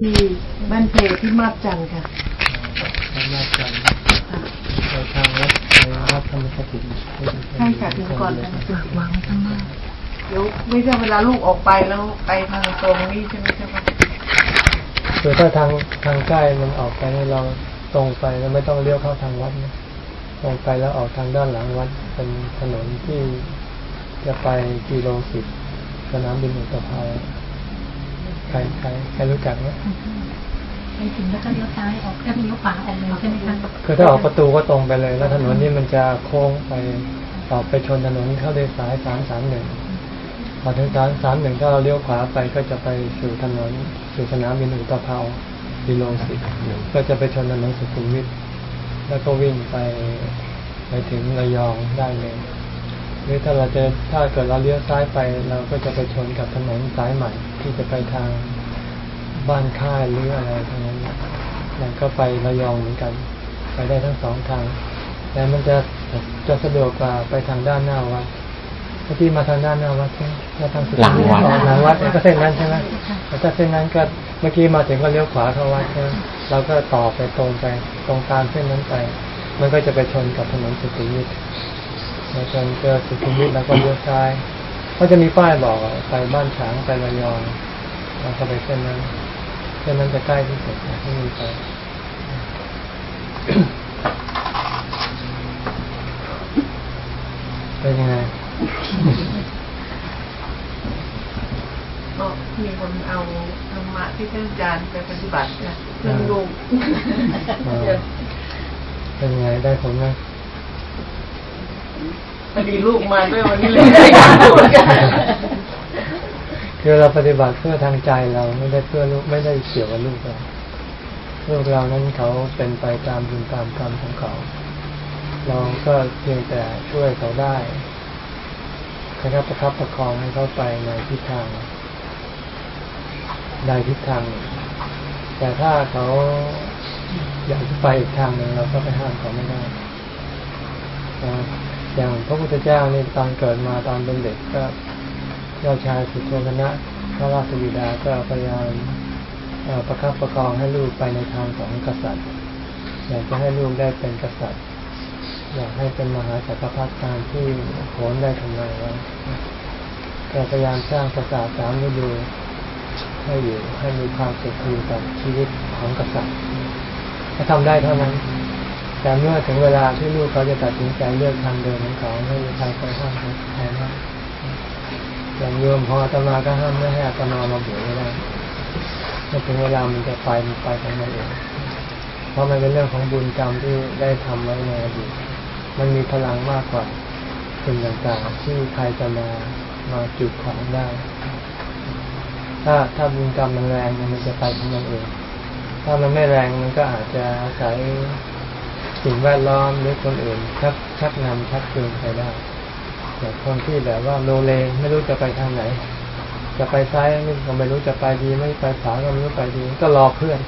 ที่บ้านเพที่มาบจันทร์ค่ะทางวัดจันทร์ไปทางวัดไปวัดธรรมสถิตใช่ค่ะถึงก่อนกันวางข้างหน้าเดี๋ยวไม่ใช่เวลาลูกออกไปแล้วไปทางตรงนี้ใช่ไหมใช่ไหมคือถ้าทางทางใกล้มันออกไปให้เราตรงไปแล้วไม่ต้องเลี้ยวเข้าทางวัดนะตรงไปแล้วออกทางด้านหลังวัดเป็นถนนที่จะไปกิโลสิบสนามบินอุตภาว ใครใครใครรู้จักไหมไปถึงแล้วก็เลี้ยวซ้ายออกแล้วเลี้ยวขวาออกเลยใช่ไหมคะคือถ้าออกประตูก็ตรงไปเลย แล้วถนนนี้มันจะโค้งไปออกไปชนถนนเข้าด้วยสายสามสามหนึ่งพอถึงสามสามหนึ่งถ้าเราเลี้ยวขวาไปก็จะไปสู่ถนนสู่สนามบินอุตภาวกิโลสิบก็จะไปชนถนนสุขุมวิทแล้วก็วิ่งไปไปถึงระยองได้เลยหรือถ้าเราจะถ้าเกิดเราเลี้ยวซ้ายไป เราก็จะไปชนกับถนนสายใหม่ ที่จะไปทางบ้านค่ายหรืออะไรทั้งนั้นมันก็ไประยองเหมือนกัน ไปได้ทั้งสองทางแต่มันจะจะสะดวกกว่าไปทางด้านหน้าวัดถ้าที่มาทางด้านหน้าวัดใช่ไหมถ้าทางสุดหลังวัดหลังวัดก็เส้นนั้นใช่ไหมแต่ถ้าเส้นนั้นก็เมื่อกี้มาถึงก็เลี้ยวขวาเข้าวัดใช่ไหมเราก็ต่อไปตรงไปตรงตามเส้นนั้นไป มันก็จะไปชนกับถนนสุขุมวิทแล้วจนเจอสุขุมวิทแล้วก็เลี้ยวซ้าย ก็จะมีป้ายบอกอะไปบ้านฉางไประยองเราก็ไปเส้นนั้นเส้นนั้นจะใกล้ที่สุดที่มีไปเป็นยังไงก็มีคนเอาธรรมะที่ท่านอาจารย์ไปปฏิบัตินะเรื่องลูกอ่าเป็นยังไงได้ผลไหม พอดีลูกมาด้วยวันนี้เลยได้การพูดกันคือเราปฏิบัติเพื่อทางใจเราไม่ได้เพื่อลูกไม่ได้เกี่ยวกับลูกเราลูกเรานั้นเขาเป็นไปตามบุญตามกรรมของเขาเราก็เพียงแต่ช่วยเขาได้นะครับประคับประคองให้เขาไปในทิศทางใดทิศทางหนึ่งแต่ถ้าเขาอยากจะไปอีกทางหนึ่งเราก็ไปห้ามเขาไม่ได้นะ อย่างพระพุทธเจ้านี่ตอนเกิดมาตอนเป็นเด็กก็เจ้าชายสุโธทนะพระราชบิดาก็พยายามประคับประคองให้ลูกไปในทางของกษัตริย์อยากจะให้ลูกได้เป็นกษัตริย์ อยากให้เป็นมหาจักรพรรดิตามที่โหนได้ทำนายไว้ก็พยายามสร้างปราสาทสามฤดูให้อยู่ให้มีความสุขอยู่กับชีวิตของกษัตริย์ถ้าทำได้เท่านั้น แต่เมื่อถึงเวลาที่ลูกเขาจะตัดสินใจเลือกทางเดินของเขาไม่มีใครไปห้ามเขาแทนได้อย่างโยมพอตมาก็ห้ามไม่ให้ตมามาบวชไม่ได้เมื่อถึงเวลามันจะไปมันไปของมันเองเพราะมันเป็นเรื่องของบุญกรรมที่ได้ทำไว้ในอดีตมันมีพลังมากกว่าสิ่งต่างๆที่ใครจะมามาจุดขวางได้ ถ้าถ้าบุญกรรมมันแรงมันจะไปของมันเอง ถ้ามันไม่แรงมันก็อาจจะอาศัย สิ่งแวดล้อมหรือคนอื่นชักชักนำชักจูงไปได้แต่คนที่แบบว่าโลเลไม่รู้จะไปทางไหน จะไปซ้ายก็ไม่รู้จะไปดี ไม่ไปขวาก็ไม่รู้ไปดี ก็รอเพื่อน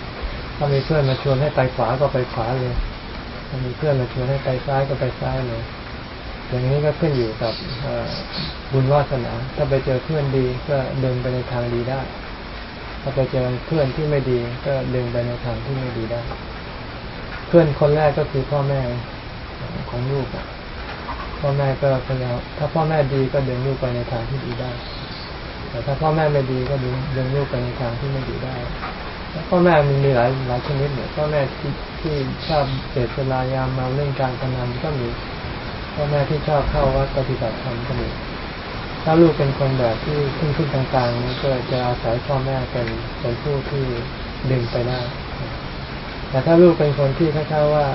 ถ้ามีเพื่อนมาชวนให้ไปขวาก็ไปขวาเลยถ้ามีเพื่อนมาชวนให้ไปซ้ายก็ไปซ้ายเลย อย่างนี้ก็ขึ้นอยู่กับบุญวาสนา ถ้าไปเจอเพื่อนดีก็เดินไปในทางดีได้ ถ้าไปเจอเพื่อนที่ไม่ดีก็เดินไปในทางที่ไม่ดีได้ พื่อนคนแรกก็คือพ่อแม่ของลูกอะพ่อแม่ก็พยายามถ้าพ่อแม่ดีก็เดินลูกไปในทางที่ดีได้ แต่ถ้าพ่อแม่ไม่ดีก็ดึงดึงลูกไปในทางที่ไม่ดีได้พ่อแม่มันมีหลายหลายชนิดเนี่ยพ่อแม่ที่ที่ชอบเสพเวลายามเมาเล่นการพนันก็มีพ่อแม่ที่ชอบเข้าวัดปฏิบัติธรรมก็มีถ้าลูกเป็นคนแบบที่ขึ้นขึ้นกลางๆนี่ก็จะอาศัยพ่อแม่เป็นเป็นผู้ที่ดึงไปได้ แต่ถ้าลูกเป็นคนที่คล้ายๆว่า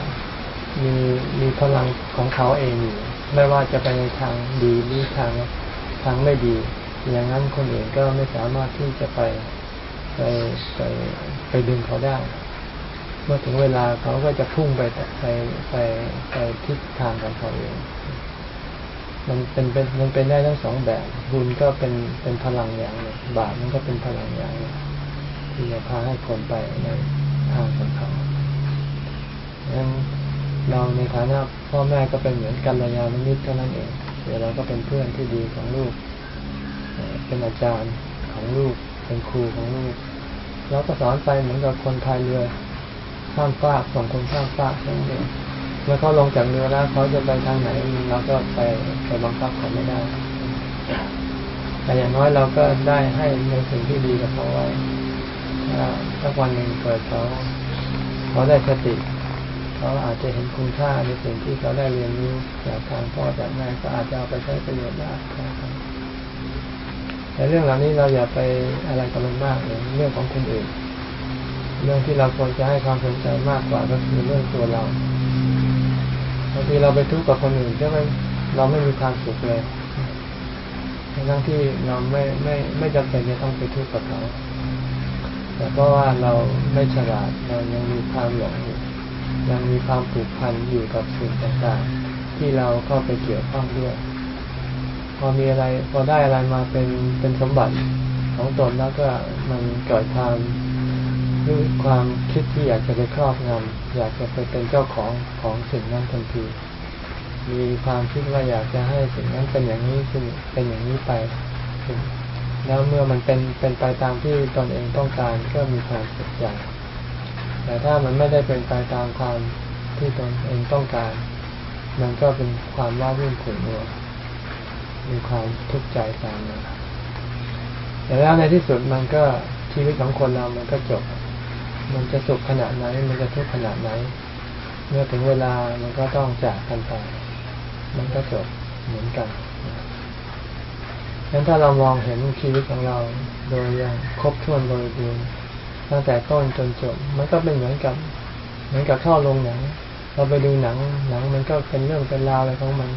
มีมีพลังของเขาเองอยู่ไม่ว่าจะไปในทางดีหรือทางทางไม่ดี อย่างนั้นคนอื่นก็ไม่สามารถที่จะไปไปไปไปดึงเขาได้ เมื่อถึงเวลาเขาก็จะพุ่งไปไปไปไปทิศทางของเขาเอง มันเป็นเป็นมันเป็นได้ทั้งสองแบบ บุญก็เป็นเป็นพลังอย่างหนึ่งบาปมันก็เป็นพลังอย่างหนึ่งที่จะพาให้คนไปในทางของเขา งนั้นเราในฐานะพ่อแม่ก็เป็นเหมือนกันระยาณมิตรเท่านั้นเองเดี๋ยวเราก็เป็นเพื่อนที่ดีของลูกเอ่อเป็นอาจารย์ของลูก เป็นครูของลูก เราก็สอนไปเหมือนกับคนพายเรือข้ามฟากส่งคนข้ามฟากนั่นเองเมื่อเขาลงจากเรือแล้วเขาจะไปทางไหนเราก็ไปไปบังคับเขาไม่ได้ แต่อย่างน้อยเราก็ได้ให้ในสิ่งที่ดีกับเขาไว้ถ้าสักวันหนึ่งเกิดเขาเขาได้สติ เขาอาจจะเห็นคุณค่าในสิ่งที่เขาได้เรียนรู้จากทางพ่อจากแม่ก็อาจจะเอาไปใช้ประโยชน์ได้ครับแต่เรื่องเหล่านี้เราอย่าไปอะไรกับมันมากเลยเรื่องของคนอื่น เรื่องที่เราควรจะให้ความสนใจมากกว่าก็คือเรื่องตัวเราบางทีเราไปทุกข์กับคนอื่นใช่ไหมเราไม่มีความสุขเลยทั้งที่เราไม่ไม่ไม่จำเป็นจะต้องไปทุกข์กับเขาแต่เพราะว่าเราไม่ฉลาดเรายังมีความหลงอยู่ ยังมีความผูกพันอยู่กับสิ่งต่างๆ ที่เราเข้าไปเกี่ยวข้องด้วย พอมีอะไรพอได้อะไรมาเป็นเป็นสมบัติของตนแล้วก็มันเกิดความรู้ความคิดที่อยากจะไปครอบงำอยากจะไปเป็นเจ้าของของสิ่งนั้นทันที มีความคิดว่าอยากจะให้สิ่งนั้นเป็นอย่างนี้เป็นเป็นอย่างนี้ไป แล้วเมื่อมันเป็นเป็นไปตามที่ตนเองต้องการก็มีความสุขใจ แต่ถ้ามันไม่ได้เป็นไปตามความที่ตนเองต้องการ มันก็เป็นความว่าวุ่นขุ่นมัวมีความทุกข์ใจตามมาแต่แล้วในที่สุดมันก็ชีวิตของคนเรามันก็จบ มันจะสุขขนาดไหน มันจะทุกข์ขนาดไหน เมื่อถึงเวลามันก็ต้องจากกันไป มันก็จบเหมือนกันงั้นถ้าเรามองเห็นชีวิตของเราโดยอย่างครบถ้วนบริบูรณ์ ตั้งแต่ต้นจนจบ มันก็เป็นเหมือนกับ เหมือนกับท่อลงหนัง เราไปดูหนัง หนังมันก็เป็นเรื่องเป็นราวอะไรของมัน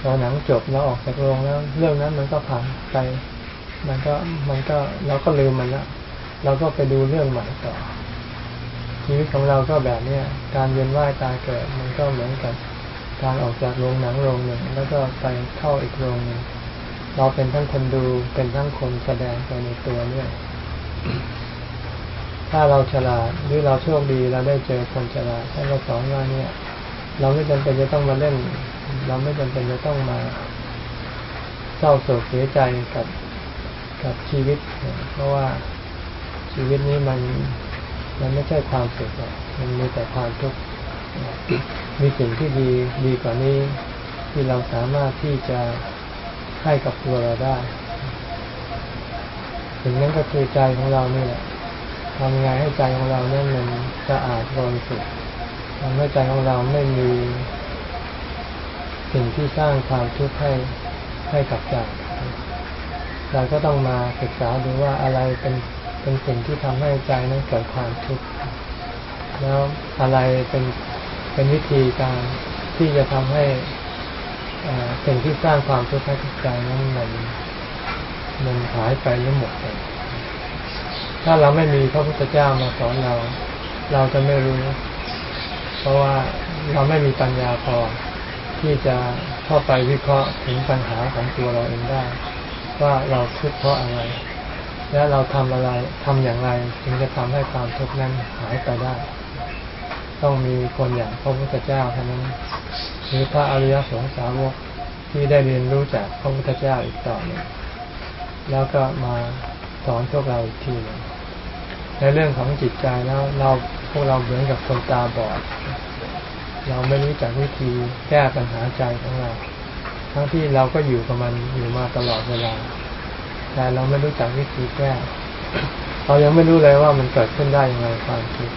พอหนังจบแล้วออกจากโรงแล้ว เรื่องนั้นมันก็ผ่านไป มันก็มันก็เราก็ลืมมันละเราก็ไปดูเรื่องใหม่ต่อ ชีวิตของเราก็แบบเนี้ยการเวียนว่ายตายเกิด มันก็เหมือนกับการออกจากโรงหนังโรงหนึ่ง แล้วก็ไปเข้าอีกโรงหนึ่งเราเป็นทั้งคนดูเป็นทั้งคนแสดงไปในตัวเนี่ย ถ้าเราฉลาดหรือเราโชคดีเราได้เจอคนฉลาดท่านก็สอนว่าเนี่ย เราไม่จำเป็นจะต้องมาเล่น เราไม่จำเป็นจะต้องมาเศร้าโศกเสียใจกับกับชีวิต เพราะว่าชีวิตนี้มันมันไม่ใช่ความสุขมันมีแต่ความทุกข์มีสิ่งที่ดีดีกว่านี้ ที่เราสามารถที่จะให้กับตัวเราได้สิ่งนั้นก็คือใจของเรานี่แหละ ทำยังไงให้ใจของเราเนี่ยมันสะอาดบริสุทธิ์ทำให้ใจของเราไม่มีสิ่งที่สร้างความทุกข์ให้ให้กับใจเราก็ต้องมาศึกษาดูว่าอะไรเป็นเป็นสิ่งที่ทำให้ใจนั้นเกิดความทุกข์แล้วอะไรเป็นเป็นวิธีการที่จะทำให้สิ่งที่สร้างความทุกข์ให้กับใจนั้นมันมันหายไปหรือหมดไป ถ้าเราไม่มีพระพุทธเจ้ามาสอนเรา เราจะไม่รู้ เพราะว่าเราไม่มีปัญญาพอที่จะเข้าไปวิเคราะห์ถึงปัญหาของตัวเราเองได้ ว่าเราทุกข์เพราะอะไร และเราทำอะไรทำอย่างไร ถึงจะทำให้ความทุกข์นั้นหายไปได้ ต้องมีคนอย่างพระพุทธเจ้าเท่านั้นหรือพระอริยสงสาวกที่ได้เรียนรู้จากพระพุทธเจ้าอีกต่อหนึ่งแล้วก็มาสอนพวกเราอีกทีหนึ่ง ในเรื่องของจิตใจแล้วเราพวกเราเหมือนกับคนตาบอด เราไม่รู้จักวิธีแก้ปัญหาใจของเรา ทั้งที่เราก็อยู่กับมันอยู่มาตลอดเวลา แต่เราไม่รู้จักวิธีแก้ เรายังไม่รู้เลยว่ามันเกิดขึ้นได้อย่างไรความคิด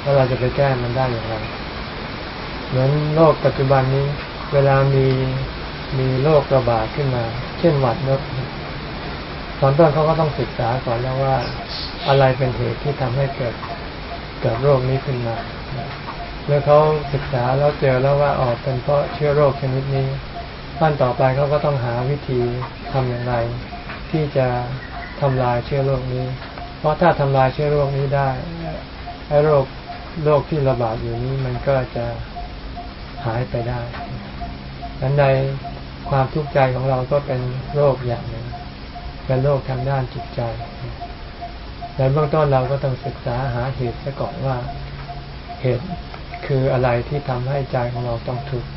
แล้วเราจะไปแก้มันได้อย่างไร เหมือนโลกปัจจุบันนี้ เวลามีมีโรคระบาดขึ้นมา เช่นหวัดนก ตอนต้นเขาก็ต้องศึกษาก่อนแล้วว่าอะไรเป็นเหตุที่ทำให้เกิดเกิดโรคนี้ขึ้นมาเมื่อเขาศึกษาแล้วเจอแล้วว่าออกเป็นเพราะเชื้อโรคชนิดนี้ขั้นต่อไปเขาก็ต้องหาวิธีทำอย่างไร ที่จะทำลายเชื้อโรคนี้ เพราะถ้าทำลายเชื้อโรคนี้ได้ไอ้โรคโรคที่ระบาดอยู่นี้มันก็จะหายไปได้ดังใดความทุกข์ใจของเราก็เป็นโรคอย่างหนึ่ง เป็นโรคทางด้านจิตใจในเบื้องต้นเราก็ต้องศึกษาหาเหตุซะก่อนว่าเหตุคืออะไรที่ทำให้ใจของเราต้องทุกข์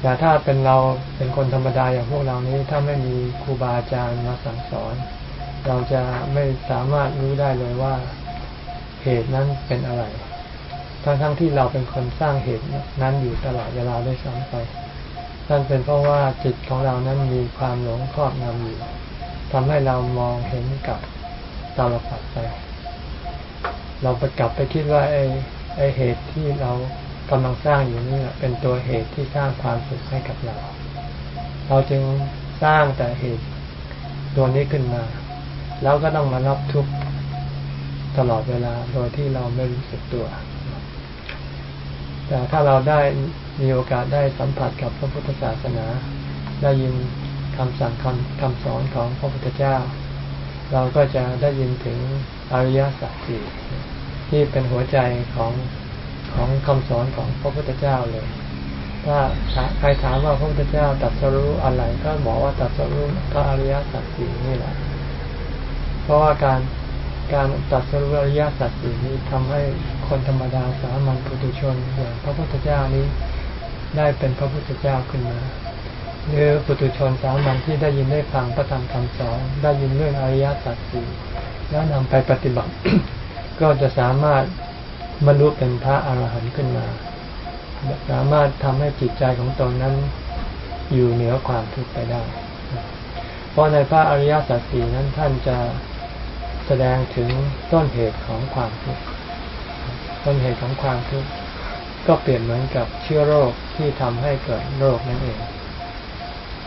แต่ถ้าเป็นเราเป็นคนธรรมดาอย่างพวกเรานี้ถ้าไม่มีครูบาอาจารย์มาสั่งสอน เราจะไม่สามารถรู้ได้เลยว่าเหตุนั้นเป็นอะไร ทั้งทั้งที่เราเป็นคนสร้างเหตุนั้นอยู่ตลอดเวลาด้วยซ้ำไป นั่นเป็นเพราะว่าจิตของเรานั้นมีความหลงครอบงำอยู่ทำให้เรามองเห็นกับตาลปัดไป เราไปกลับไปคิดว่าไอ้ไอ้เหตุที่เรากำลังสร้างอยู่นี่เป็นตัวเหตุที่สร้างความสุขให้กับเรา เราจึงสร้างแต่เหตุตัวนี้ขึ้นมา แล้วก็ต้องมารับทุกข์ตลอดเวลาโดยที่เราไม่รู้สึกตัว แต่ถ้าเราได้ มีโอกาสได้สัมผัสกับพระพุทธศาสนา ได้ยินคำสั่งคำคำสอนของพระพุทธเจ้า เราก็จะได้ยินถึงอริยสัจสี่ที่เป็นหัวใจของของคำสอนของพระพุทธเจ้าเลย ถ้าใครถามว่าพระพุทธเจ้าตรัสรู้อะไรก็บอกว่าตรัสรู้พระอริยสัจสี่นี่แหละ เพราะว่าการการตรัสรู้อริยสัจสี่นี้ทำให้คนธรรมดาสามัญปุถุชนอย่างพระพุทธเจ้านี้ ได้เป็นพระพุทธเจ้าขึ้นมา หรือปุถุชนสามัญที่ได้ยินได้ฟังพระธรรมคำสอน ได้ยินเรื่องอริยสัจสี่แล้วนำไปปฏิบัติ ก็จะสามารถบรรลุเป็นพระอรหันต์ขึ้นมา สามารถทำให้จิตใจของตนนั้นอยู่เหนือความทุกข์ไปได้ เพราะในพระอริยสัจสี่นั้นท่านจะแสดงถึงต้นเหตุของความทุกข์ ต้นเหตุของความทุกข์ ก็เปรียบเหมือนกับเชื้อโรคที่ทำให้เกิดโรคนั่นเอง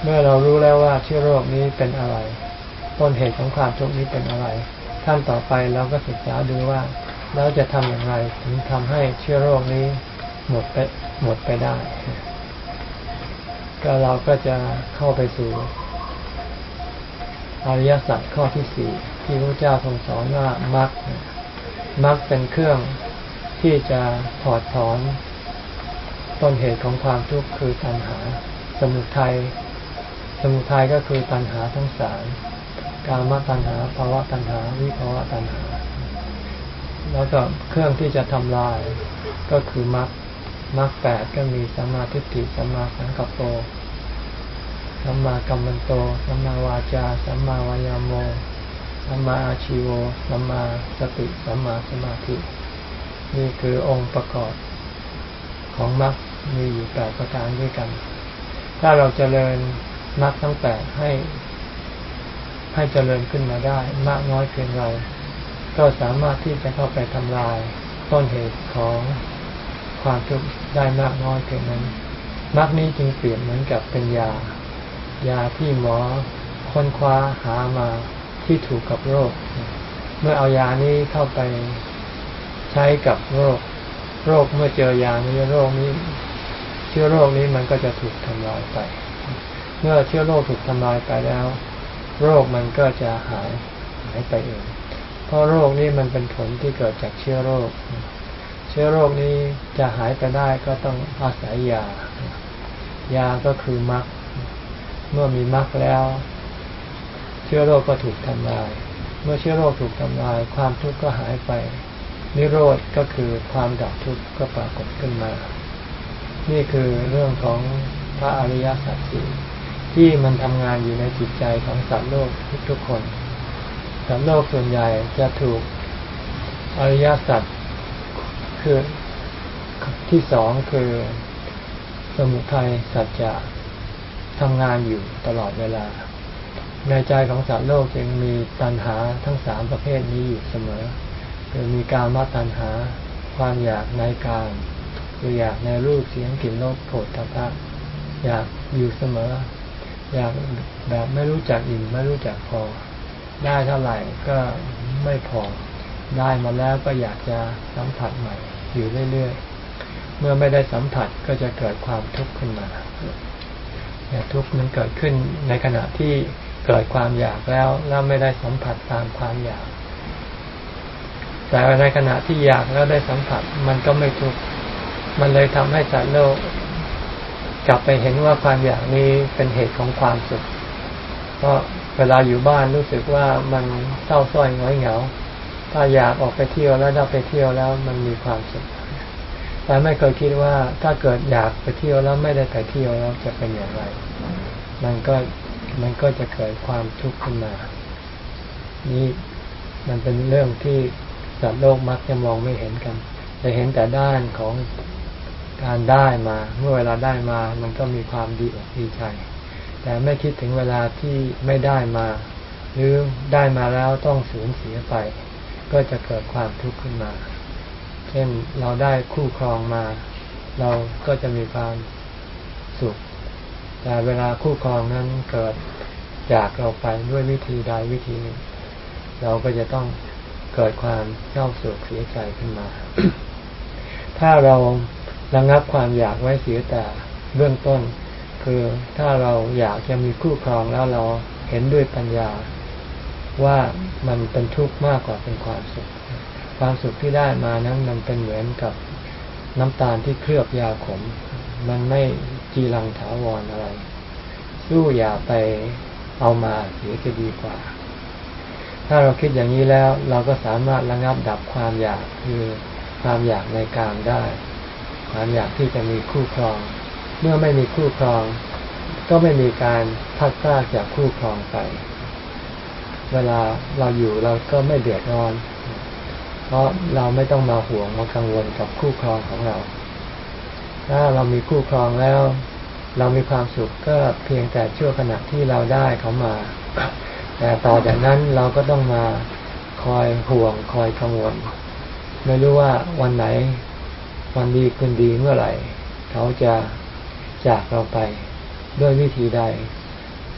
เมื่อเรารู้แล้วว่าเชื้อโรคนี้เป็นอะไร ต้นเหตุของความทุกข์นี้เป็นอะไรขั้นต่อไปเราก็ศึกษาดูว่าแล้วจะทำอย่างไรถึงทำให้เชื้อโรคนี้หมดไปหมดไปได้ ก็เราก็จะเข้าไปสู่อริยสัจข้อที่สี่ที่พระเจ้าทรงสอนว่ามรรคมรรคเป็นเครื่อง ที่จะถอดถอนต้นเหตุของความทุกข์คือตัณหา สมุทัยสมุทัยก็คือตัณหาทั้งสามกามตัณหาภาวะตัณหา วิภาวะตัณหา แล้วก็เครื่องที่จะทำลายก็คือมรรคมรรคแปดก็มีสัมมาทิฏฐิสัมมาสังกัปโปสัมมากัมมันโตสัมมาวาจาสัมมาวายาโมสัมมาอาชิโวสัมมาสติสัมมาสมาธิ นี่คือองค์ประกอบของมรรคมีอยู่แปดประการด้วยกัน ถ้าเราจเจริญมรรคทั้งแปดให้ ให้เจริญขึ้นมาได้ มากน้อยเพียงไรก็สามารถที่จะเข้าไปทำลายต้นเหตุของความทุกข์ได้มากน้อยเพียงนั้นมรรคนี้จึงเปรียบเหมือนกับเป็นยา ยาที่หมอค้นคว้าหามาที่ถูกกับโรค เมื่อเอายานี้เข้าไป ใช้กับโรค โรคเมื่อเจอยานี้โรคนี้ เชื้อโรคนี้มันก็จะถูกทำลายไป เมื่อเชื้อโรคถูกทำลายไปแล้ว โรคมันก็จะหายหายไปเอง เพราะโรคนี้มันเป็นผลที่เกิดจากเชื้อโรค เชื้อโรคนี้จะหายไปได้ก็ต้องอาศัยยา ยาก็คือมรรคเมื่อมีมรรคแล้ว เชื้อโรคก็ถูกทำลาย เมื่อเชื้อโรคถูกทำลาย ความทุกข์ก็หายไป นิโรธก็คือความดับทุกข์ก็ปรากฏขึ้นมา นี่คือเรื่องของพระอริยสัจสี่ที่มันทำงานอยู่ในจิตใจของสัตว์โลกทุกๆคนสัตว์โลกส่วนใหญ่จะถูกอริยสัจคือที่สองคือ สมุทัยสัจจะทำงานอยู่ตลอดเวลา ในใจของสัตว์โลกจึงมีตัณหาทั้งสามประเภทนี้อยู่เสมอ คือมีการมาตัณหา ความอยากในการคืออยากในรูปเสียงกลิ่นรสโผฏฐัพพะอยากอยู่เสมอ อยากแบบไม่รู้จักอิ่มไม่รู้จักพอ ได้เท่าไหร่ก็ไม่พอ ได้มาแล้วก็อยากจะสัมผัสใหม่ อยู่เรื่อยๆ เมื่อไม่ได้สัมผัสก็จะเกิดความทุกข์ขึ้นมาเนี่ยทุกข์มันเกิดขึ้นในขณะที่เกิดความอยากแล้วแล้วไม่ได้สัมผัสตามความอยาก แต่ในขณะที่อยากแล้วได้สัมผัส มันก็ไม่ทุกข์มันเลยทำให้สัตว์โลก กลับไปเห็นว่าความอยากนี้เป็นเหตุของความสุข เพราะเวลาอยู่บ้านรู้สึกว่ามันเศร้าส้อยง้อยเหงา ถ้าอยากออกไปเที่ยวแล้วได้ไปเที่ยวแล้วมันมีความสุขแต่ไม่เคยคิดว่าถ้าเกิดอยากไปเที่ยวแล้วไม่ได้ไปเที่ยวแล้วจะเป็นอย่างไร มันก็มันก็จะเกิดความทุกข์ขึ้นมา นี่มันเป็นเรื่องที่ สัตว์โลกมักจะมองไม่เห็นกัน จะเห็นแต่ด้านของการได้มา เมื่อเวลาได้มา มันก็มีความดีอกดีใจ แต่ไม่คิดถึงเวลาที่ไม่ได้มา หรือได้มาแล้วต้องสูญเสียไป ก็จะเกิดความทุกข์ขึ้นมา เช่นเราได้คู่ครองมา เราก็จะมีความสุข แต่เวลาคู่ครองนั้นเกิดจากเราไปด้วยวิธีใดวิธีหนึ่ง เราก็จะต้อง เกิดความเศร้าโศกเสียใจขึ้นมา ถ้าเราระงับความอยากไว้เสียแต่เบื้องต้น คือถ้าเราอยากจะมีคู่ครองแล้วเราเห็นด้วยปัญญา ว่ามันเป็นทุกข์มากกว่าเป็นความสุข ความสุขที่ได้มานั้นมันเป็นเหมือนกับน้ำตาลที่เคลือบยาขม มันไม่จีรังถาวรอะไรสู้อย่าไปเอามาเสียจะดีกว่า ถ้าเราคิดอย่างนี้แล้ว เราก็สามารถระงับดับความอยากคือความอยากในการได้ ความอยากที่จะมีคู่ครอง เมื่อไม่มีคู่ครอง ก็ไม่มีการพัดพลากจากคู่ครองไป เวลาเราอยู่เราก็ไม่เดือดร้อน เพราะเราไม่ต้องมาห่วงมากังวลกับคู่ครองของเรา ถ้าเรามีคู่ครองแล้ว เรามีความสุขก็เพียงแต่ชั่วขณะที่เราได้เขามา แต่ต่อจากนั้นเราก็ต้องมาคอยห่วงคอยกังวล ไม่รู้ว่าวันไหน วันดีคืนดีเมื่อไหร่ เขาจะจากเราไปด้วยวิธีใด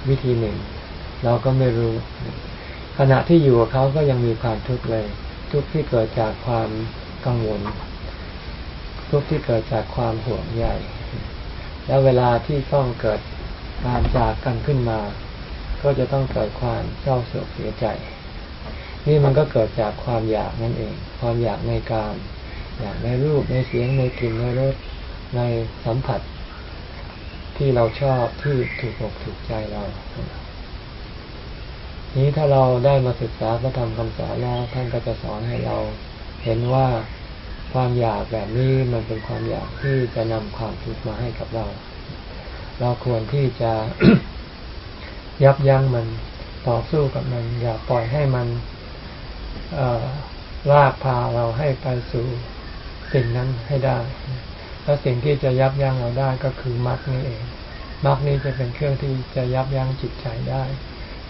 วิธีหนึ่ง เราก็ไม่รู้ ขณะที่อยู่กับเขาก็ยังมีความทุกข์เลย ทุกข์ที่เกิดจากความกังวล ทุกข์ที่เกิดจากความห่วงใยแล้วเวลาที่ต้องเกิดการจากกันขึ้นมา ก็จะต้องเกิดความเศร้าโศกเสียใจ นี่มันก็เกิดจากความอยากนั่นเอง ความอยากในการ อยากในรูปในเสียงในกลิ่นในรสในสัมผัส ที่เราชอบที่ถูกอกถูกใจเรา นี้ถ้าเราได้มาศึกษาพระธรรมคำสอนแล้วท่านก็จะสอนให้เราเห็นว่าความอยากแบบนี้มันเป็นความอยากที่จะนำความทุกข์มาให้กับเรา เราควรที่จะ ยับยั้งมันต่อสู้กับมัน อย่าปล่อยให้มันลากพาเราให้ไปสู่สิ่งนั้นให้ได้ แล้วสิ่งที่จะยับยั้งเราได้ก็คือมรรคนี่เองมรรคนี้จะเป็นเครื่องที่จะยับยั้งจิตใจได้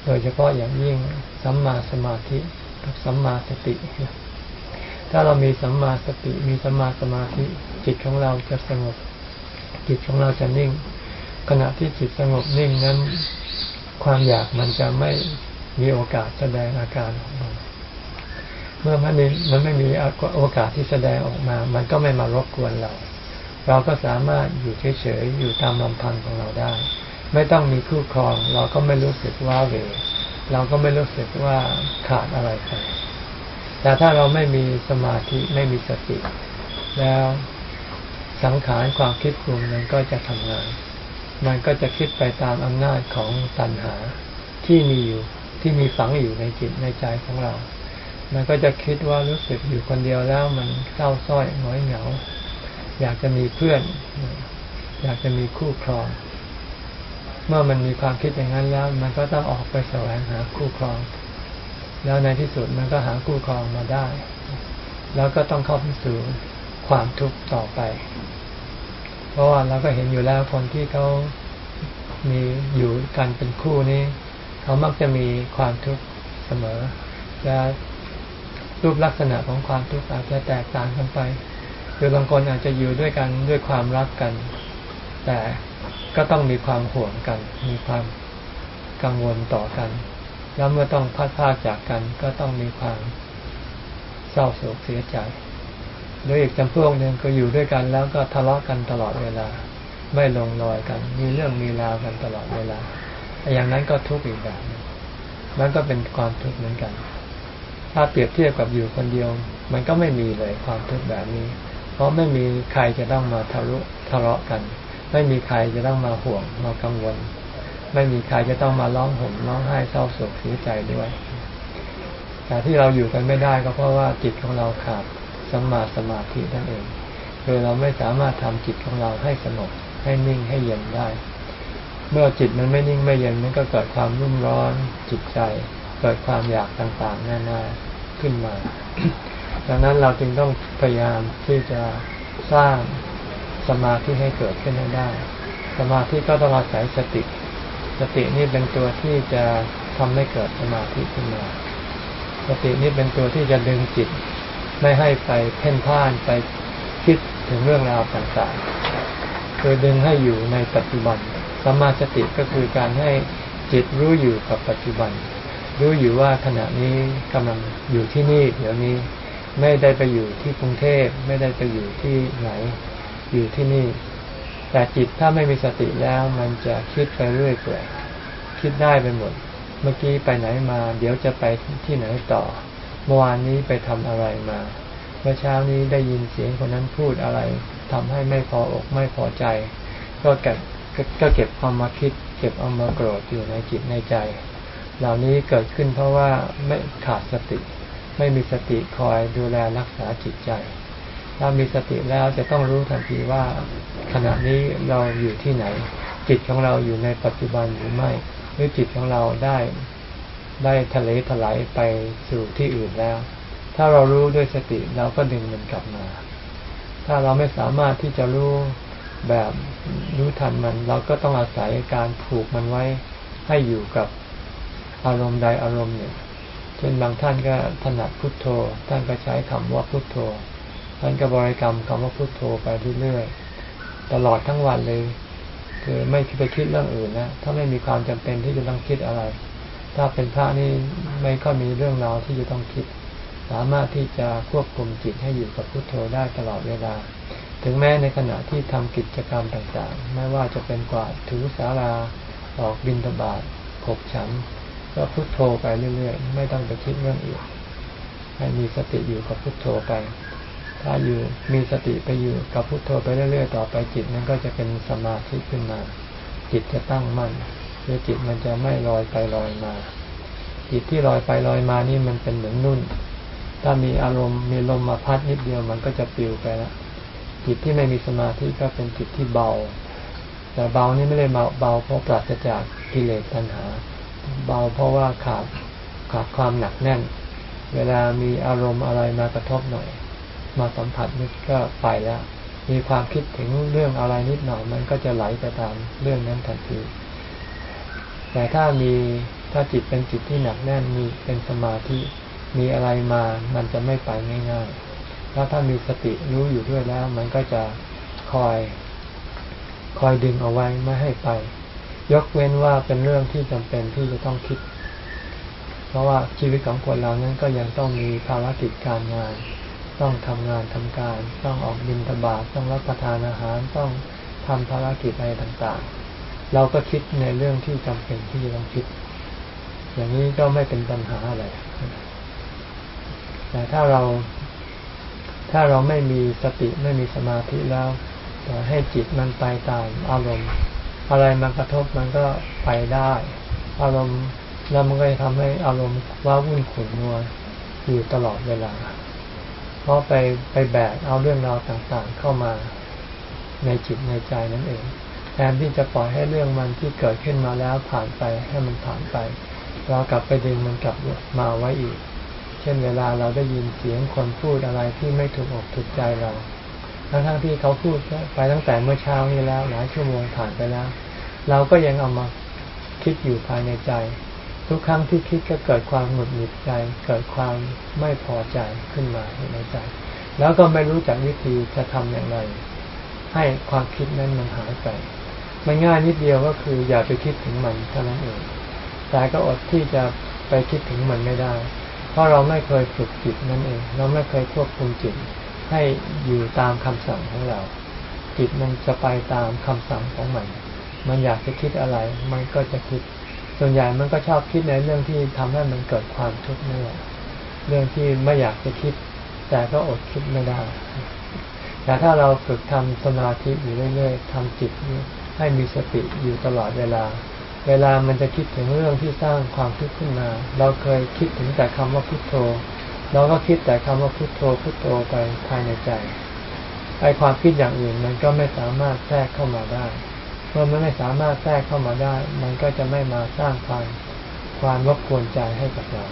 โดยเฉพาะอย่างยิ่งสัมมาสมาธิกับสัมมาสติ ถ้าเรามีสัมมาสติ มีสัมมาสมาธิ จิตของเราจะสงบ จิตของเราจะนิ่ง ขณะที่จิตสงบนิ่งนั้น ความอยากมันจะไม่มีโอกาสแสดงอาการออกมา เมื่อมันมันไม่มีโอกาสที่แสดงออกมา มันก็ไม่มารบกวนเรา เราก็สามารถอยู่เฉยๆอยู่ตามลำพังของเราได้ ไม่ต้องมีคู่ครอง เราก็ไม่รู้สึกว่าเวเราก็ไม่รู้สึกว่าขาดอะไรไปแต่ถ้าเราไม่มีสมาธิไม่มีสติ แล้วสังขารความคิดปรุงนั้นก็จะทำงาน มันก็จะคิดไปตามอำนาจของตัณหาที่มีอยู่ที่มีฝังอยู่ในจิตในใจของเรา มันก็จะคิดว่ารู้สึกอยู่คนเดียวแล้วมันเศร้าส้อยหงอยเหงา อยากจะมีเพื่อน อยากจะมีคู่ครอง เมื่อมันมีความคิดอย่างนั้นแล้ว มันก็ต้องออกไปแสวงหาคู่ครอง แล้วในที่สุดมันก็หาคู่ครองมาได้ แล้วก็ต้องเข้าไปสู่ความทุกข์ต่อไป เพราะว่าเราก็เห็นอยู่แล้วคนที่เขามีอยู่กันเป็นคู่นี้ เขามักจะมีความทุกข์เสมอจะรูปลักษณะของความทุกข์อาจจะแตกต่างกันไปคือบางคนอาจจะอยู่ด้วยกันด้วยความรักกัน แต่ก็ต้องมีความห่วงกัน มีความกังวลต่อกัน แล้วเมื่อต้องพัดพาจากกันก็ต้องมีความเศร้าโศกเสียใจ หรืออีกจำพวกหนึ่งก็อยู่ด้วยกันแล้วก็ทะเลาะกันตลอดเวลา ไม่ลงรอยกัน มีเรื่องมีราวกันตลอดเวลา อย่างนั้นก็ทุกข์อีกแบบนึงมันก็เป็นความทุกข์เหมือนกัน ถ้าเปรียบเทียบกับอยู่คนเดียว มันก็ไม่มีเลยความทุกข์แบบนี้ เพราะไม่มีใครจะต้องมาทะลุทะเลาะกัน ไม่มีใครจะต้องมาห่วงมากังวล ไม่มีใครจะต้องมาร้องห่มร้องไห้เศร้าโศกเสียใจด้วยแต่ที่เราอยู่กันไม่ได้ก็เพราะว่าจิตของเราขาด สัมมาสมาธินั่นเองคือเราไม่สามารถทำจิตของเราให้สงบให้นิ่งให้เย็นได้ เมื่อจิตมันไม่นิ่งไม่เย็นมันก็เกิดความรุ่มร้อนจิตใจ เกิดความอยากต่างๆนานาขึ้นมา ดังนั้นเราจึงต้องพยายามที่จะสร้างสมาธิให้เกิดขึ้นให้ได้ สมาธิก็ต้องอาศัยสติ สตินี่เป็นตัวที่จะทำให้เกิดสมาธิขึ้นมา สตินี่เป็นตัวที่จะดึงจิต ไม่ให้ไปเพ่นพ่านไปคิดถึงเรื่องราวต่างๆคือดึงให้อยู่ในปัจจุบันสมาสติก็คือการให้จิตรู้อยู่กับปัจจุบัน รู้อยู่ว่าขณะนี้กำลังอยู่ที่นี่เดี๋ยวนี้ไม่ได้ไปอยู่ที่กรุงเทพไม่ได้ไปอยู่ที่ไหน อยู่ที่นี่ แต่จิตถ้าไม่มีสติแล้วมันจะคิดไปเรื่อยเปื่อยคิดได้ไปหมด เมื่อกี้ไปไหนมา เดี๋ยวจะไปที่ไหนต่อ เมื่อวานนี้ไปทำอะไรมา เมื่อเช้านี้ได้ยินเสียงคนนั้นพูดอะไรทำให้ไม่พออกไม่พอใจ ก็เก็บก็เก็บความมาคิด เก็บเอามาโกรธอยู่ในจิตในใจ เหล่านี้เกิดขึ้นเพราะว่าไม่ขาดสติ ไม่มีสติคอยดูแลรักษาจิตใจ ถ้ามีสติแล้วจะต้องรู้ทันทีว่า ขณะนี้เราอยู่ที่ไหน จิตของเราอยู่ในปัจจุบันหรือไม่ หรือจิตของเราได้ ได้ทะเลถลายไปสู่ที่อื่นแล้ว ถ้าเรารู้ด้วยสติเราก็ดึงมันกลับมา ถ้าเราไม่สามารถที่จะรู้แบบรู้ทันมัน เราก็ต้องอาศัยการผูกมันไว้ให้อยู่กับอารมณ์ใดอารมณ์หนึ่งเช่นบางท่านก็ถนัดพุทโธ ท่านก็ใช้คำว่าพุทโธ ท่านก็บริกรรมคำว่าพุทโธไปเรื่อยๆตลอดทั้งวันเลย คือไม่ไปคิดเรื่องอื่นนะถ้าไม่มีความจำเป็นที่จะต้องคิดอะไร ถ้าเป็นพระนี่ไม่ค่อยมีเรื่องราวที่จะต้องคิด สามารถที่จะควบคุมจิตให้อยู่กับพุทโธได้ตลอดเวลา ถึงแม้ในขณะที่ทำกิจกรรมต่างๆ ไม่ว่าจะเป็นกวาดถูสาราออกบินตบาทขบฉันก็พุทโธไปเรื่อยๆ ไม่ต้องไปคิดเรื่องอื่นให้มีสติอยู่กับพุทโธไป ถ้าอยู่มีสติไปอยู่กับพุทโธไปเรื่อยๆ ต่อไปจิตนั้นก็จะเป็นสมาธิขึ้นมา จิตจะตั้งมั่น หรือจิตมันจะไม่ลอยไปลอยมา จิตที่ลอยไปลอยมานี่มันเป็นเหมือนนุ่น ถ้ามีอารมณ์มีลมมาพัดนิดเดียวมันก็จะปลิวไปแล้วจิตที่ไม่มีสมาธิก็เป็นจิตที่เบา แต่เบานี่ไม่ได้เบาเบาเพราะปราศจากกิเลสตัณหา เบาเพราะว่าขาดขาดความหนักแน่น เวลามีอารมณ์อะไรมากระทบหน่อย มาสัมผัสนิดก็ไปแล้ว มีความคิดถึงเรื่องอะไรนิดหน่อยมันก็จะไหลไปตามเรื่องนั้นทันที แต่ถ้ามีถ้าจิตเป็นจิตที่หนักแน่นมีเป็นสมาธิมีอะไรมามันจะไม่ไปง่ายๆแล้วถ้ามีสติรู้อยู่ด้วยแล้ว มันก็จะคอย คอยดึงเอาไว้ไม่ให้ไป ยกเว้นว่าเป็นเรื่องที่จำเป็นที่จะต้องคิด เพราะว่าชีวิตของคนเรานั้นก็ยังต้องมีภารกิจการงาน ต้องทำงานทำการ ต้องออกบินทบาทต้องรับประทานอาหารต้องทำภารกิจอะไรต่างๆ เราก็คิดในเรื่องที่จำเป็นที่จะต้องคิด อย่างนี้ก็ไม่เป็นปัญหาอะไร แต่ถ้าเรา ถ้าเราไม่มีสติไม่มีสมาธิแล้วต่ให้จิตมันไปตามอารมณ์ อะไรมากระทบมันก็ไปได้ อารมณ์แล้วมันก็จะทำให้อารมณ์ว้าวุ่นขุ่นมัวอยู่ตลอดเวลา เพราะไปไปแบกเอาเรื่องราวต่างๆเข้ามาในจิตในใจนั่นเอง แทนที่จะปล่อยให้เรื่องมันที่เกิดขึ้นมาแล้วผ่านไปให้มันผ่านไป เรากลับไปดึงมันกลับมาไว้อีก เช่นเวลาเราได้ยินเสียงคนพูดอะไรที่ไม่ถูกอกถูกใจเราทั้งๆที่เขาพูดไปตั้งแต่เมื่อเช้านี้แล้วหลายชั่วโมงผ่านไปแล้ว เราก็ยังเอามาคิดอยู่ภายในใจ ทุกครั้งที่คิดก็เกิดความหงุดหงิดใจ เกิดความไม่พอใจขึ้นมาในใจ แล้วก็ไม่รู้จักวิธีจะทำอย่างไร ให้ความคิดนั้นมันหายไป มันง่ายนิดเดียวก็คือ อย่าไปคิดถึงมันเท่านั้นเองแต่ก็อดที่จะไปคิดถึงมันไม่ได้ เพราะเราไม่เคยฝึกจิตนั่นเอง เราไม่เคยควบคุมจิต ให้อยู่ตามคำสั่งของเรา จิตมันจะไปตามคำสั่งของมัน มันอยากจะคิดอะไร มันก็จะคิด ส่วนใหญ่มันก็ชอบคิดในเรื่องที่ทำให้มันเกิดความทุกข์นี่แหละเรื่องที่ไม่อยากจะคิด แต่ก็อดคิดไม่ได้ แต่ถ้าเราฝึกทำสมาธิอยู่เรื่อยๆทำจิต ให้มีสติอยู่ตลอดเวลา เวลามันจะคิดถึงเรื่องที่สร้างความทุกข์ขึ้นมา เราเคยคิดถึงแต่คำว่าพุทโธ เราก็คิดแต่คำว่าพุทโธพุทโธไปภายในใจไอความคิดอย่างอื่นมันก็ไม่สามารถแทรกเข้ามาได้ เมื่อมันไม่สามารถแทรกเข้ามาได้ มันก็จะไม่มาสร้างความความรบกวนใจให้กับเรา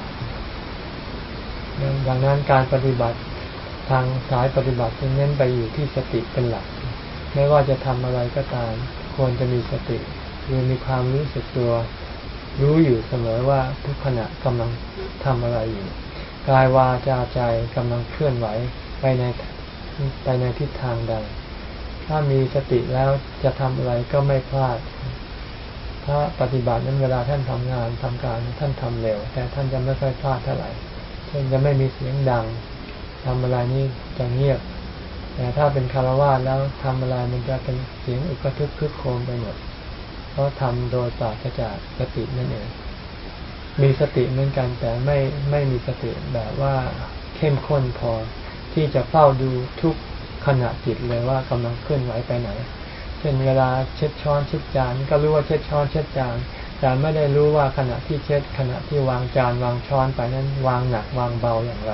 ดังนั้นการปฏิบัติทางสายปฏิบัติจึงเน้นไปอยู่ที่สติเป็นหลัก ไม่ว่าจะทำอะไรก็ตาม ควรจะมีสติคือมีความรู้สึกตัวรู้อยู่เสมอว่าทุกขณะกำลังทำอะไรอยู่ กายวาจาใจกำลังเคลื่อนไหวไปในไปในทิศทางใด ถ้ามีสติแล้วจะทำอะไรก็ไม่พลาด ถ้าปฏิบัตินั้นเวลาท่านทำงานทำการท่านทำเร็ว แต่ท่านจะไม่ค่อยพลาดเท่าไหร่เช่นจะไม่มีเสียงดังทำอะไรนี่จะเงียบ แต่ถ้าเป็นคารวะแล้วทำอะไรมันจะเป็นเสียงอึกทึกคึกโครมไปหมด เพราะทำโดยปราศจากสตินั่นเอง มีสติเหมือนกันแต่ไม่ไม่มีสติแบบว่าเข้มข้นพอที่จะเฝ้าดูทุกขณะจิตเลยว่ากำลังเคลื่อนไหวไปไหน เช่นเวลาเช็ดช้อนเช็ดจานก็รู้ว่าเช็ดช้อนเช็ดจานแต่ไม่ได้รู้ว่าขณะที่เช็ดขณะที่วางจานวางช้อนไปนั้นวางหนักวางเบาอย่างไร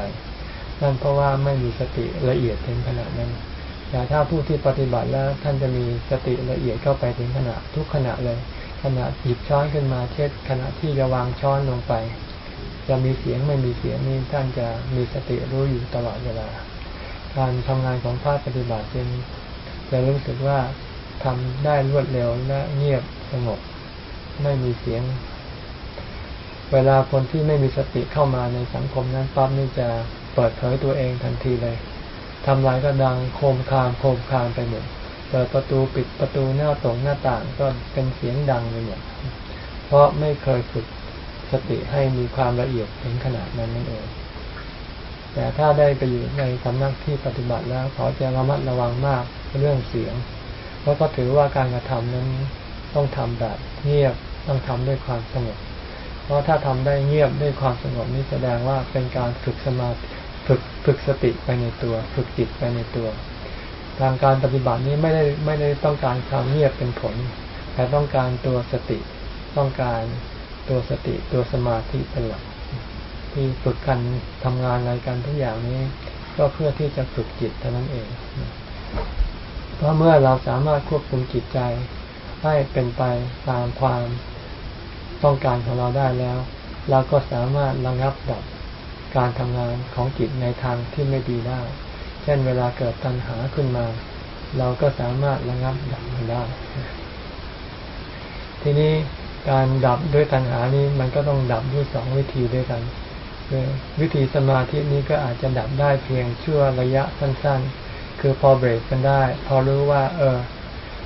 นั่นเพราะว่าไม่มีสติละเอียดถึงขนาดนั้นแต่ถ้าผู้ที่ปฏิบัติแล้วท่านจะมีสติละเอียดเข้าไปถึงขณะทุกขณะเลย ขณะหยิบช้อนขึ้นมาเช็ดขณะที่จะวางช้อนลงไป จะมีเสียงไม่มีเสียงนี่ท่านจะมีสติรู้อยู่ตลอดเวลา การทำงานของพระปฏิบัติจึงจะรู้สึกว่าทำได้รวดเร็วและเงียบสงบ ไม่มีเสียง เวลาคนที่ไม่มีสติเข้ามาในสังคมนั้นปั๊บนี่จะ เปิดเผยตัวเองทันทีเลยทำลายก็ดังโคมคามโคมคามไปหมดเปิดประตูปิดประตูหน้าตรงหน้าต่างก็เป็นเสียงดังไปหมดเพราะไม่เคยฝึกสติให้มีความละเอียดถึงขนาดนั้นนั่นเองแต่ถ้าได้ไปอยู่ในสำนักที่ปฏิบัติแล้วเขาจะระมัดระวังมากเรื่องเสียง เพราะก็ถือว่าการกระทำนั้นต้องทำแบบเงียบต้องทำด้วยความสงบเพราะถ้าทำได้เงียบด้วยความสงบนี้แสดงว่าเป็นการฝึกสมาธิ ฝึกฝึกสติไปในตัว ฝึกจิตไปในตัว ทางการปฏิบัตินี้ไม่ได้ไม่ได้ต้องการความเงียบเป็นผล แต่ต้องการตัวสติ ต้องการตัวสติตัวสมาธิเป็นหลักที่ฝึกกันทำงานอะไรกันทุกอย่างนี้ ก็เพื่อที่จะฝึกจิตเท่านั้นเอง เพราะเมื่อเราสามารถควบคุมจิตใจให้เป็นไปตามความต้องการของเราได้แล้ว เราก็สามารถระงับดับ การทำงานของจิตในทางที่ไม่ดีได้ เช่นเวลาเกิดตัณหาขึ้นมา เราก็สามารถระงับดับมันได้ ทีนี้การดับด้วยตัณหานี้มันก็ต้องดับด้วยสองวิธีด้วยกันวิธีสมาธินี้ก็อาจจะดับได้เพียงชั่วระยะสั้น ๆ คือพอเบรกกันได้ พอรู้ว่า เออ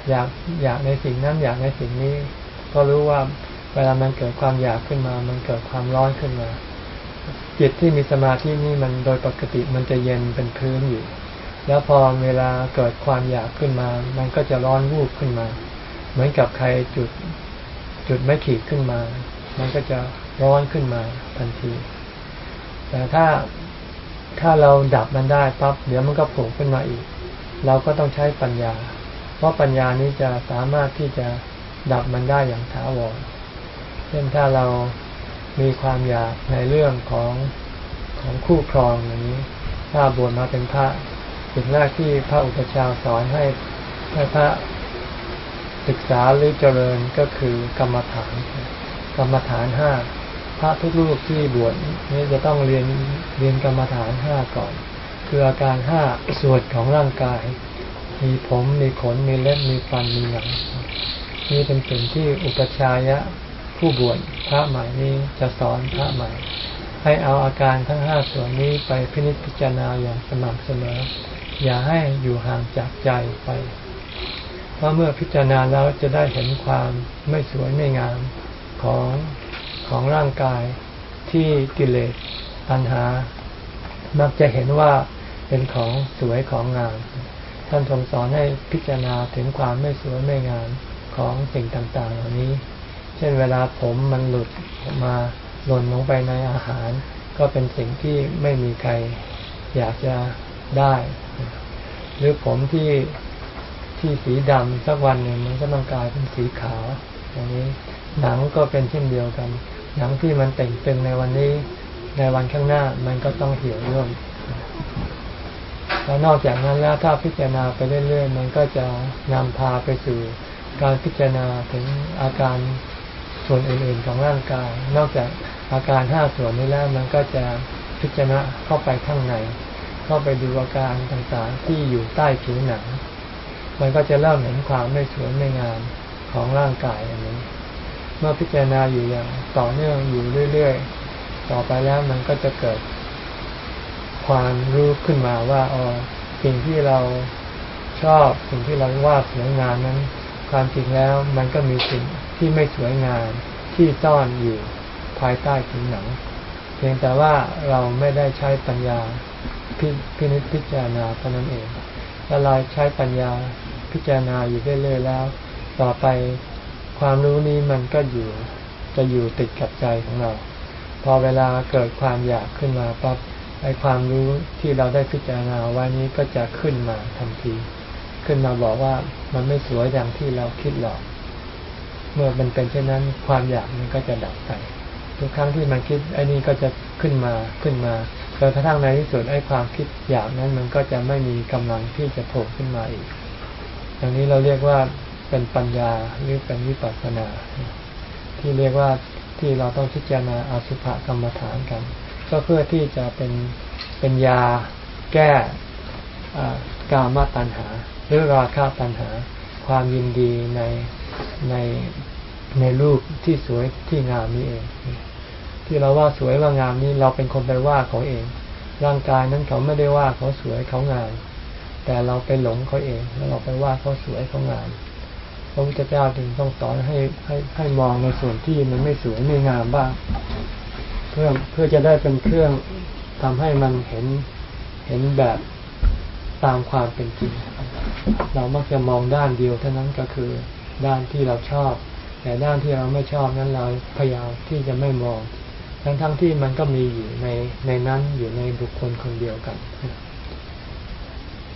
อยากอยากในสิ่งนั้นอยากในสิ่งนี้ ก็รู้ว่าเวลามันเกิดความอยากขึ้นมา มันเกิดความร้อนขึ้นมา จิตที่มีสมาธินี่มันโดยปกติมันจะเย็นเป็นพื้นอยู่ แล้วพอเวลาเกิดความอยากขึ้นมา มันก็จะร้อนวูบขึ้นมา เหมือนกับใครจุดจุดไม่ขีดขึ้นมา มันก็จะร้อนขึ้นมาทันที แต่ถ้าถ้าเราดับมันได้ปั๊บเดี๋ยวมันก็โผล่ขึ้นมาอีก เราก็ต้องใช้ปัญญา เพราะปัญญานี้จะสามารถที่จะดับมันได้อย่างถาวรเช่นถ้าเรา มีความอยากในเรื่องของของคู่ครองอย่างนี้ ถ้าบวชมาเป็นพระสิ่งแรกที่พระอุปชาสอนให้ให้พระศึกษาหรือเจริญก็คือกรรมฐาน กรรมฐานห้าพระทุกรูปที่บวชนี่จะต้องเรียนเรียนกรรมฐานห้าก่อน คืออาการห้าส่วนของร่างกาย มีผมมีขนมีเล็บมีฟันมีหนังนี่เป็นสิ่งที่อุปชายะ ผู้บวชพระใหม่นี้จะสอนพระใหม่ ให้เอาอาการทั้งห้าส่วนนี้ไปพินิจพิจารณาอย่างสม่ำเสมอ อย่าให้อยู่ห่างจากใจไป เพราะเมื่อพิจารณาแล้วจะได้เห็นความไม่สวยไม่งามของของร่างกายที่กิเลสปัญหา มักจะเห็นว่าเป็นของสวยของงาม ท่านทรงสอนให้พิจารณาถึงความไม่สวยไม่งามของสิ่งต่างๆ เหล่านี้ ช่นเวลาผมมันหลุดมาหล่นลงไปในอาหาร ก็เป็นสิ่งที่ไม่มีใครอยากจะได้ หรือผมที่ที่สีดำสักวันหนึ่งมันก็ต้องกลายเป็นสีขาวอย่างนี้หนังก็เป็นเช่นเดียวกัน หนังที่มันแต่งตึงในวันนี้ในวันข้างหน้ามันก็ต้องเหี่ยวย่นแล้วนอกจากนั้นแล้วถ้าพิจารณาไปเรื่อยๆ มันก็จะนำพาไปสู่การพิจารณาถึงอาการ ส่วนอื่นๆของร่างกาย นอกจากอาการห้าส่วนนี้แล้วมันก็จะพิจารณาเข้าไปข้างใน เข้าไปดูอาการต่างๆ ที่อยู่ใต้ผิวหนัง มันก็จะเริ่มเห็นความไม่สวยไม่งามของร่างกายอันนี้ เมื่อพิจารณาอยู่อย่างต่อเนื่องอยู่เรื่อยๆ ต่อไปแล้วมันก็จะเกิด ความรู้ขึ้นมาว่าอ๋อสิ่งที่เราชอบสิ่งที่เราว่าสวยงามนั้น ความจริงแล้วมันก็มีสิ่ง ที่ไม่สวยงามที่ซ่อนอยู่ภายใต้ผิวหนัง เพียงแต่ว่าเราไม่ได้ใช้ปัญญาพิพินิจพิจารณาเท่านั้นเองถ้าเราใช้ปัญญาพิจารณาอยู่เรื่อยๆแล้ว ต่อไปความรู้นี้มันก็อยู่จะอยู่ติดกับใจของเรา พอเวลาเกิดความอยากขึ้นมาปั๊บไอความรู้ที่เราได้พิจารณาไว้นี้ก็จะขึ้นมาทันที ขึ้นมาบอกว่ามันไม่สวยอย่างที่เราคิดหรอก เมื่อมันเป็นเช่นนั้นความอยากมันก็จะดับไปทุกครั้งที่มันคิดไอ้นี่ก็จะขึ้นมาขึ้นมาจนกระทั่งในที่สุดไอ้ความคิดอยากนั้นมันก็จะไม่มีกำลังที่จะโผล่ขึ้นมาอีก อย่างนี้เราเรียกว่าเป็นปัญญาหรือเป็นวิปัสสนา ที่เรียกว่าที่เราต้องพิจารณาอาสุภกรรมฐานกัน ก็เพื่อที่จะเป็นเป็นยาแก้กามตัณหา หรือราคะตัณหา ความยินดีใน ในในรูปที่สวยที่งามนี้เอง ที่เราว่าสวยว่างามนี้เราเป็นคนไปว่าเขาเอง ร่างกายนั้นเขาไม่ได้ว่าเขาสวยเขางาม แต่เราไปหลงเขาเองแล้วเราไปว่าเขาสวยเขางามพระพุทธเจ้าจึงต้องสอนให้ให้ให้มองในส่วนที่มันไม่สวยไม่งามบ้าง เพื่อเพื่อจะได้เป็นเครื่องทำให้มันเห็นเห็นแบบตามความเป็นจริง เรามักจะมองด้านเดียวเท่านั้นก็คือ ด้านที่เราชอบ แต่ด้านที่เราไม่ชอบนั้นเราพยายามที่จะไม่มอง ทั้งๆทที่มันก็มีอยู่ในในนั้นอยู่ในบุคคลคนเดียวกัน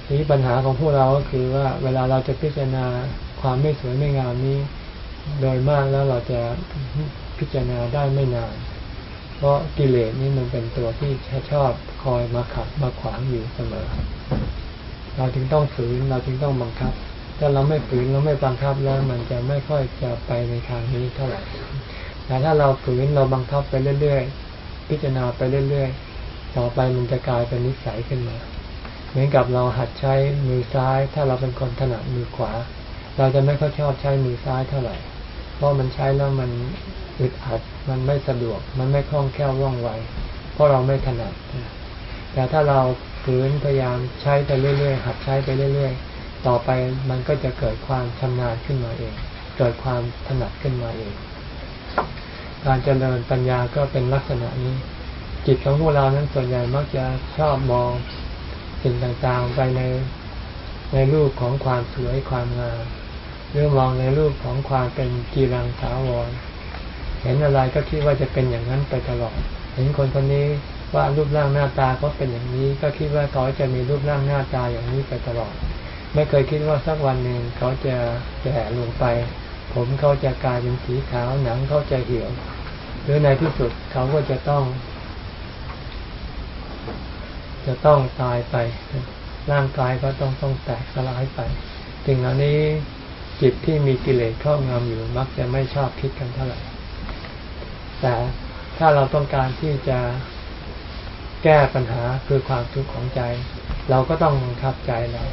ทีนี้ปัญหาของพวกเราก็คือว่าเวลาเราจะพิจารณาความไม่สวยไม่งามนี้ โดยมากแล้วเราจะพิจารณาได้ไม่นาน เพราะกิเลสนี่มันเป็นตัวที่ชอบคอยมาขัดมาขวางอยู่เสมอ เราจึงต้องฝืนเราจึงต้องบังคับ ถ้าเราไม่ฝืนเราไม่บังคับแล้วมันจะไม่ค่อยจะไปในทางนี้เท่าไหร่แต่ถ้าเราฝืนเราบังคับไปเรื่อยๆ พิจารณาไปเรื่อยๆ ต่อไปมันจะกลายเป็นนิสัยขึ้นมา เหมือนกับเราหัดใช้มือซ้าย ถ้าเราเป็นคนถนัดมือขวา เราจะไม่ค่อยชอบใช้มือซ้ายเท่าไหร่ เพราะมันใช้แล้วมันอึดอัด มันไม่สะดวก มันไม่คล่องแคล่วว่องไว เพราะเราไม่ถนัด แต่ถ้าเราฝืนพยายามใช้ไปเรื่อยๆ หัดใช้ไปเรื่อยๆ ต่อไปมันก็จะเกิดความชำนาญขึ้นมาเอง เกิดความถนัดขึ้นมาเอง การเจริญปัญญาก็เป็นลักษณะนี้ จิตของพวกเรานั้นส่วนใหญ่มักจะชอบมองสิ่งต่างๆไปในในรูปของความสวยความงามหรือมองในรูปของความเป็นกีรังถาวร เห็นอะไรก็คิดว่าจะเป็นอย่างนั้นไปตลอด เห็นคนคนนี้ว่ารูปร่างหน้าตาเขาเป็นอย่างนี้ ก็คิดว่าเขาจะมีรูปร่างหน้าตาอย่างนี้ไปตลอด ไม่เคยคิดว่าสักวันหนึ่งเขาจะแก่ลงไป ผมเขาจะกลายเป็นสีขาวหนังเขาจะเหี่ยว หรือในที่สุดเขาก็จะต้อง จะต้องตายไป ร่างกายก็ต้องต้องแตกสลายไปสิ่งเหล่านี้จิตที่มีกิเลสครอบงำอยู่มักจะไม่ชอบคิดกันเท่าไหร่ แต่ถ้าเราต้องการที่จะแก้ปัญหาคือความทุกข์ของใจ เราก็ต้องบังคับใจเรา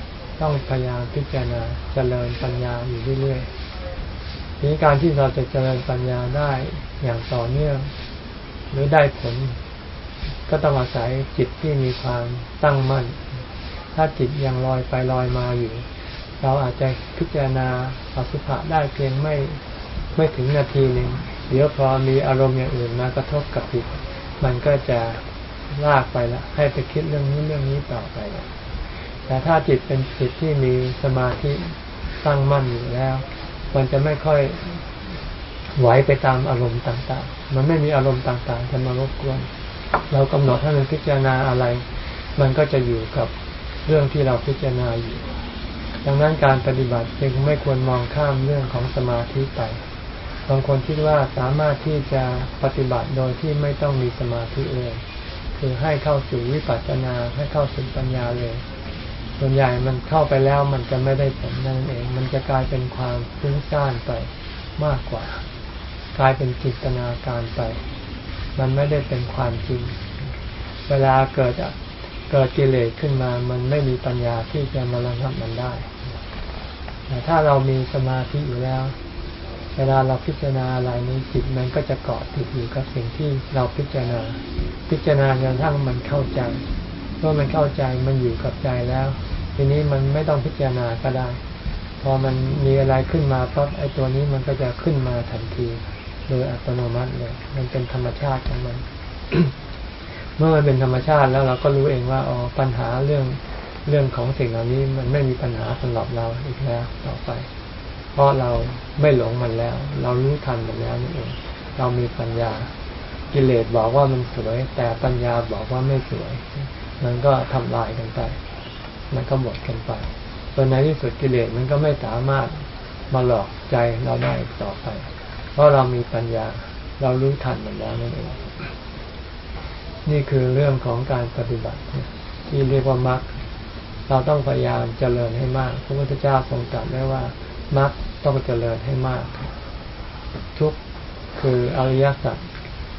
ต้องพยายามพิจารณาเจริญปัญญาอยู่เรื่อยๆทีนี้การที่เราจะเจริญปัญญาได้อย่างต่อเนื่อง หรือได้ผล ก็ต้องอาศัยจิตที่มีความตั้งมั่น ถ้าจิตยังลอยไปลอยมาอยู่ เราอาจจะพิจารณาอสุภะได้เพียงไม่ไม่ถึงนาทีหนึ่งเดี๋ยวพอมีอารมณ์อย่างอื่นมากระทบกับจิต มันก็จะลากไปละให้ไปคิดเรื่องนี้เรื่องนี้ต่อไปละ แต่ถ้าจิตเป็นจิตที่มีสมาธิตั้งมั่นอยู่แล้ว มันจะไม่ค่อยไหวไปตามอารมณ์ต่างๆ มันไม่มีอารมณ์ต่างๆจะมารบกวน เรากำหนดให้มันพิจารณาอะไร มันก็จะอยู่กับเรื่องที่เราพิจารณาอยู่ ดังนั้นการปฏิบัติจึงไม่ควรมองข้ามเรื่องของสมาธิไป บางคนคิดว่าสามารถที่จะปฏิบัติโดยที่ไม่ต้องมีสมาธิเลย คือให้เข้าสู่วิปัสสนาให้เข้าสู่ปัญญาเลย ส่วนใหญ่มันเข้าไปแล้วมันจะไม่ได้ผลนั่นเอง มันจะกลายเป็นความฟุ้งซ่านไปมากกว่า กลายเป็นจิตนาการไป มันไม่ได้เป็นความจริง เวลาเกิดเกิดกิเลสขึ้นมา มันไม่มีปัญญาที่จะมาระงับมันได้แต่ถ้าเรามีสมาธิอยู่แล้ว เวลาเราพิจารณาอะไรนี้จิตมันก็จะเกาะติดอยู่กับสิ่งที่เราพิจารณา พิจารณาจนทั้งมันเข้าใจเมื่อมันเข้าใจมันอยู่กับใจแล้ว ทีนี้มันไม่ต้องพิจารณาก็ได้ พอมันมีอะไรขึ้นมาปั๊บไอ้ตัวนี้มันก็จะขึ้นมาทันทีโดยอัตโนมัติเลย มันเป็นธรรมชาติของมัน เมื่อมันเป็นธรรมชาติแล้วเราก็รู้เองว่าอ๋อปัญหาเรื่องเรื่องของสิ่งเหล่านี้มันไม่มีปัญหาสำหรับเราอีกแล้วต่อไป เพราะเราไม่หลงมันแล้ว เรารู้ทันมันแล้วนี่เองเรามีปัญญากิเลสบอกว่ามันสวย แต่ปัญญาบอกว่าไม่สวย มันก็ทำลายกันไป มันก็หมดกันไปจนในที่สุดกิเลสมันก็ไม่สามารถมาหลอกใจเราได้อีกต่อไป เพราะเรามีปัญญา เรารู้ทันมันแล้วนั่นเองนี่คือเรื่องของการปฏิบัติ ที่เรียกว่ามรรคเราต้องพยายามเจริญให้มาก พระพุทธเจ้าทรงตรัสไว้ว่ามรรคต้องเจริญให้มาก ทุกคืออริยสัจ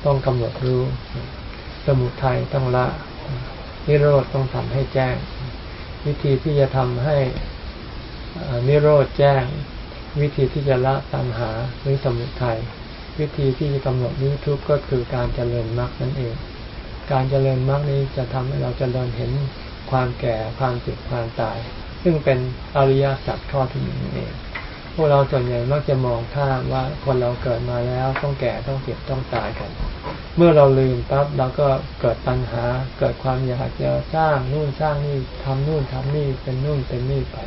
ต้องกำหนดรู้ สมุทัยต้องละนิโรธต้องทำให้แจ้ง วิธีที่จะทำให้นิโรธแจ้ง วิธีที่จะละตัณหาหรือสมุทัยวิธีที่จะกำหนดยุทุกก็คือการเจริญมรรคนั่นเอง การเจริญมรรคนี้จะทำให้เราเจริญเห็นความแก่ความเจ็บความตาย ซึ่งเป็นอริยสัจข้อที่หนึ่งนั่นเอง พวกเราส่วนใหญ่มักจะมองข้ามว่าคนเราเกิดมาแล้วต้องแก่ต้องเจ็บต้องตายกัน เมื่อเราลืมปั๊บเราก็เกิดปัญหา เกิดความอยากจะสร้างนู่นสร้างนี่ทำนู่นทำนี่เป็นนู่นเป็นนี่ไป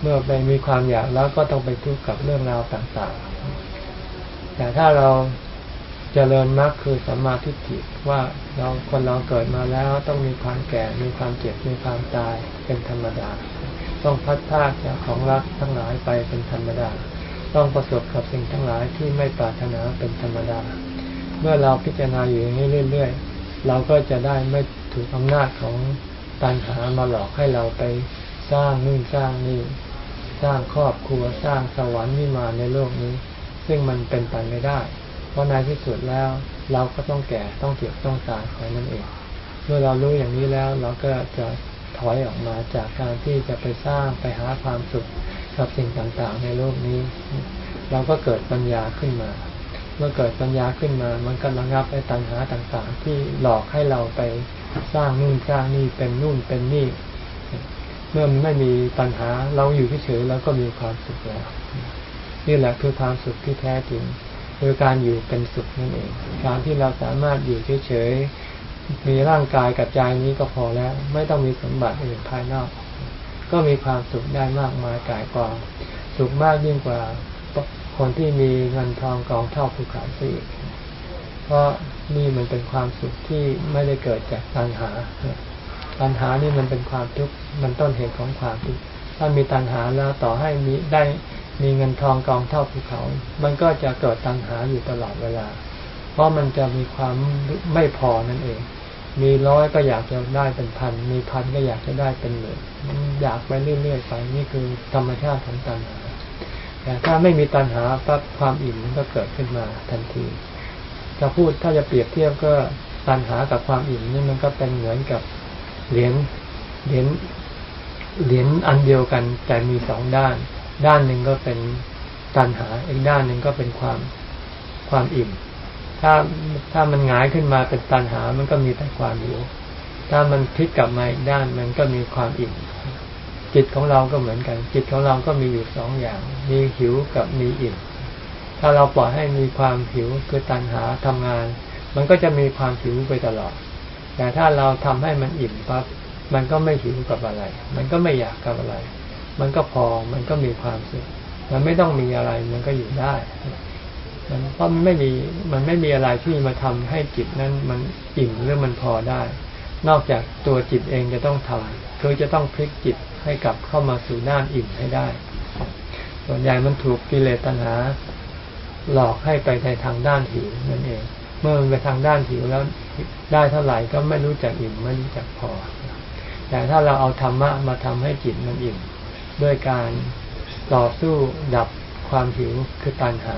เมื่อไปมีความอยากแล้วก็ต้องไปทุกข์กับเรื่องราวต่างๆ แต่ถ้าเราจเจริญมรรคคือสัมมาทิฏฐิว่าเราคนเราเกิดมาแล้วต้องมีความแก่มีความเจ็บมีความตายเป็นธรรมดา ต้องพัดพาจากของรักทั้งหลายไปเป็นธรรมดา ต้องประสบกับสิ่งทั้งหลายที่ไม่ปรารถนาเป็นธรรมดา เมื่อเราพิจารณาอยู่อย่างนี้เรื่อยๆ เราก็จะได้ไม่ถูกอำนาจของตัณหามาหลอกให้เราไปสร้างนู่นสร้างนี่ สร้างครอบครัวสร้างสวรรค์นิมาในโลกนี้ ซึ่งมันเป็นไปไม่ได้ เพราะในที่สุดแล้วเราก็ต้องแก่ต้องเจ็บต้องตายของนั่นเอง เมื่อเรารู้อย่างนี้แล้วเราก็จะ ถอยออกมาจากการที่จะไปสร้างไปหาความสุขกับสิ่งต่างๆ ในโลกนี้ เราก็เกิดปัญญาขึ้นมา เมื่อเกิดปัญญาขึ้นมา มันก็ระงับไอ้ตัณหาต่างๆ ที่หลอกให้เราไปสร้างนู่นสร้างนี่เป็นนู่นเป็นนี่ เมื่อมันไม่มีปัญหาเราอยู่เฉยๆแล้วก็มีความสุขแล้วนี่แหละคือความสุขที่แท้จริงคือการอยู่เป็นสุขนั่นเอง การที่เราสามารถอยู่เฉยๆ มีร่างกายกับใจนี้ก็พอแล้ว ไม่ต้องมีสมบัติอื่นภายนอก ก็มีความสุขได้มากมายกายกองสุขมากยิ่งกว่าคนที่มีเงินทองกองเท่าภูเขาสิเพราะนี่มันเป็นความสุขที่ไม่ได้เกิดจากตัณหาตัณหานี่มันเป็นความทุกข์มันต้นเหตุของความทุกข์ถ้ามีตัณหาแล้วต่อให้มีได้มีเงินทองกองเท่าภูเขา มันก็จะเกิดตัณหาอยู่ตลอดเวลา เพราะมันจะมีความไม่พอนั่นเอง มีร้อยก็อยากจะได้เป็นพัน มีพันก็อยากจะได้เป็นหมื่นอยากไปเรื่อยๆไปนี่คือธรรมชาติของตัณหาแต่ถ้าไม่มีตัณหาปั๊บความอิ่มมันก็เกิดขึ้นมาทันทีจะพูดถ้าจะเปรียบเทียบก็ตัณหากับความอิ่มนี่มันก็เป็นเหมือนกับเหรียญเหรียญเหรียญอันเดียวกันแต่มีสองด้าน ด้านหนึ่งก็เป็นตัณหาอีกด้านหนึ่งก็เป็นความความอิ่ม ถ้าถ้ามันหงายขึ้นมาเป็นตันหา มันก็มีแต่ความหิว ถ้ามันพลิกกลับมาอีกด้านมันก็มีความอิ่ม จิตของเราก็เหมือนกัน จิตของเราก็มีอยู่สองอย่าง มีหิวกับมีอิ่ม ถ้าเราปล่อยให้มีความหิวคือตันหาทำงาน มันก็จะมีความหิวไปตลอด แต่ถ้าเราทำให้มันอิ่มปั๊บมันก็ไม่หิวกับอะไร มันก็ไม่อยากกับอะไร มันก็พอ มันก็มีความสุข มันไม่ต้องมีอะไร มันก็อยู่ได้ มันเพราะมันไม่มีมันไม่มีอะไรที่มาทำให้จิตนั้นมันอิ่มหรือมันพอได้ นอกจากตัวจิตเองจะต้องทำคือจะต้องพลิกจิตให้กลับเข้ามาสู่ด้านอิ่มให้ได้ ส่วนใหญ่มันถูกกิเลสตัณหา หลอกให้ไปในทางด้านหิวนั่นเอง เมื่อมันไปทางด้านหิวแล้วได้เท่าไหร่ก็ไม่รู้จักอิ่มไม่รู้จักพอ แต่ถ้าเราเอาธรรมะมาทำให้จิตมันอิ่ม ด้วยการต่อสู้ดับความหิวคือตัณหา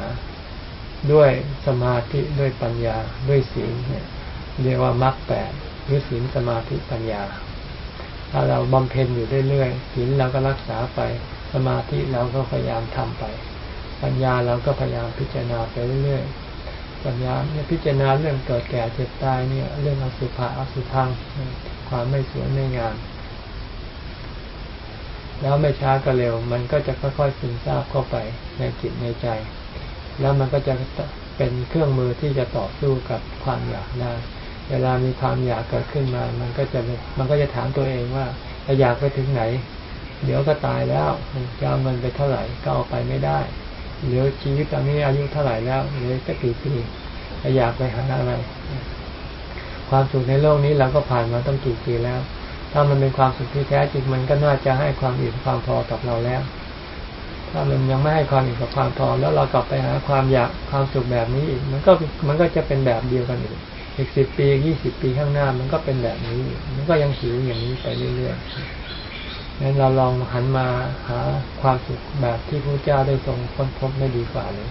ด้วยสมาธิด้วยปัญญาด้วยศีลเนี่ยเรียกว่ามรรคแปดหรือศีลสมาธิปัญญา ถ้าเราบำเพ็ญอยู่เรื่อยๆศีลเราก็รักษาไป สมาธิเราก็พยายามทำไป ปัญญาเราก็พยายามพิจารณาไปเรื่อยๆปัญญาเนี่ยพิจารณาเรื่องเกิดแก่เจ็บตายเนี่ย เรื่องอสุภะอสุพังความไม่สวยไม่งามแล้วไม่ช้าก็เร็ว มันก็จะค่อยๆซึมซาบเข้าไปในจิตในใจ แล้วมันก็จะเป็นเครื่องมือที่จะต่อสู้กับความอยากได้ เวลามีความอยากเกิดขึ้นมา มันก็จะมันก็จะถามตัวเองว่าจะอยากไปถึงไหน เดี๋ยวก็ตายแล้วจะเอาเงินไปเท่าไหร่ก็เอาไปไม่ได้เหลือชีวิตตอนนี้อายุเท่าไหร่แล้วเหลือสักกี่ปีจะอยากไปหาอะไร ความสุขในโลกนี้เราก็ผ่านมาตั้งกี่ปีแล้ว ถ้ามันเป็นความสุขที่แท้จริงมันก็น่าจะให้ความอิ่มความพอกับเราแล้ว ถ้ามันยังไม่ให้ความอิ่มกับความพอแล้วเรากลับไปหาความอยากความสุขแบบนี้อีกมันก็มันก็จะเป็นแบบเดียวกันอีกอีกสิบปียี่สิบปีข้างหน้า มันก็เป็นแบบนี้ มันก็ยังหิวอย่างนี้ไปเรื่อยๆงั้นเราลองหันมาหาความสุขแบบที่พระเจ้าได้ทรงค้นพบไม่ดีกว่าเลย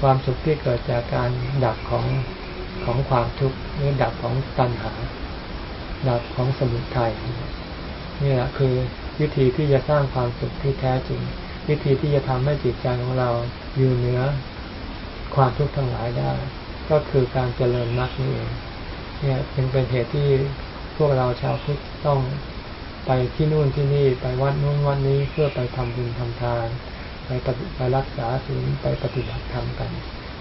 ความสุขที่เกิดจากการดับของของความทุกข์หรือดับของตัณหา ดับของสมุทัยนี่แหละคือวิธีที่จะสร้างความสุขที่แท้จริง วิธีที่จะทำให้จิตใจของเราอยู่เหนือความทุกข์ทั้งหลายได้ ก็คือการเจริญมรรคนี่เองเนี่ยจึงเป็นเหตุที่พวกเราชาวพุทธต้องไปที่นู่นที่นี่ไปวัดนู่นวัดนี้เพื่อไปทำบุญทำทาน ไปปฏิไปรักษาศีลไปปฏิบัติธรรมกัน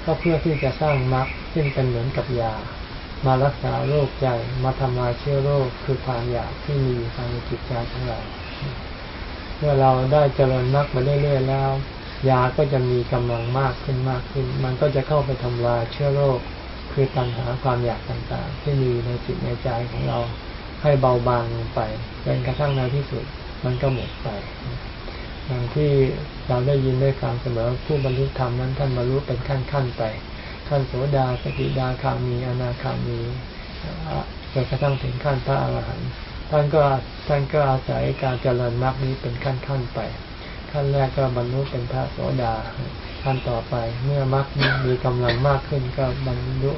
ก็เพื่อที่จะสร้างมรรคซึ่งเป็นเหมือนกับยา มารักษาโรคใจมาทำลายเชื้อโรคคือความอยากที่มีอยู่ภายในจิตใจของเรา เมื่อเราได้เจริญมรรคมาเรื่อยๆแล้ว ยาก็จะมีกำลังมากขึ้นมากขึ้น มันก็จะเข้าไปทำลายเชื้อโรคคือตัณหาความอยากต่างๆ ที่มีในจิตในใจของเราให้เบาบางลงไปจนกระทั่งในที่สุดมันก็หมดไปอย่างที่เราได้ยินได้ฟังเสมอผู้บรรลุธรรมนั้นท่านบรรลุเป็นขั้นๆไป ขั้นโสดาสกิดาคามีอนาคามีจนกระทั่งถึงขั้นพระอรหันต์ ท่านก็ท่านก็อาศัยการเจริญมรรคนี้เป็นขั้นๆไป ขั้นแรกก็บรรลุเป็นพระโสดาขั้นต่อไปเมื่อมรรคมีกำลังมากขึ้นก็บรรลุ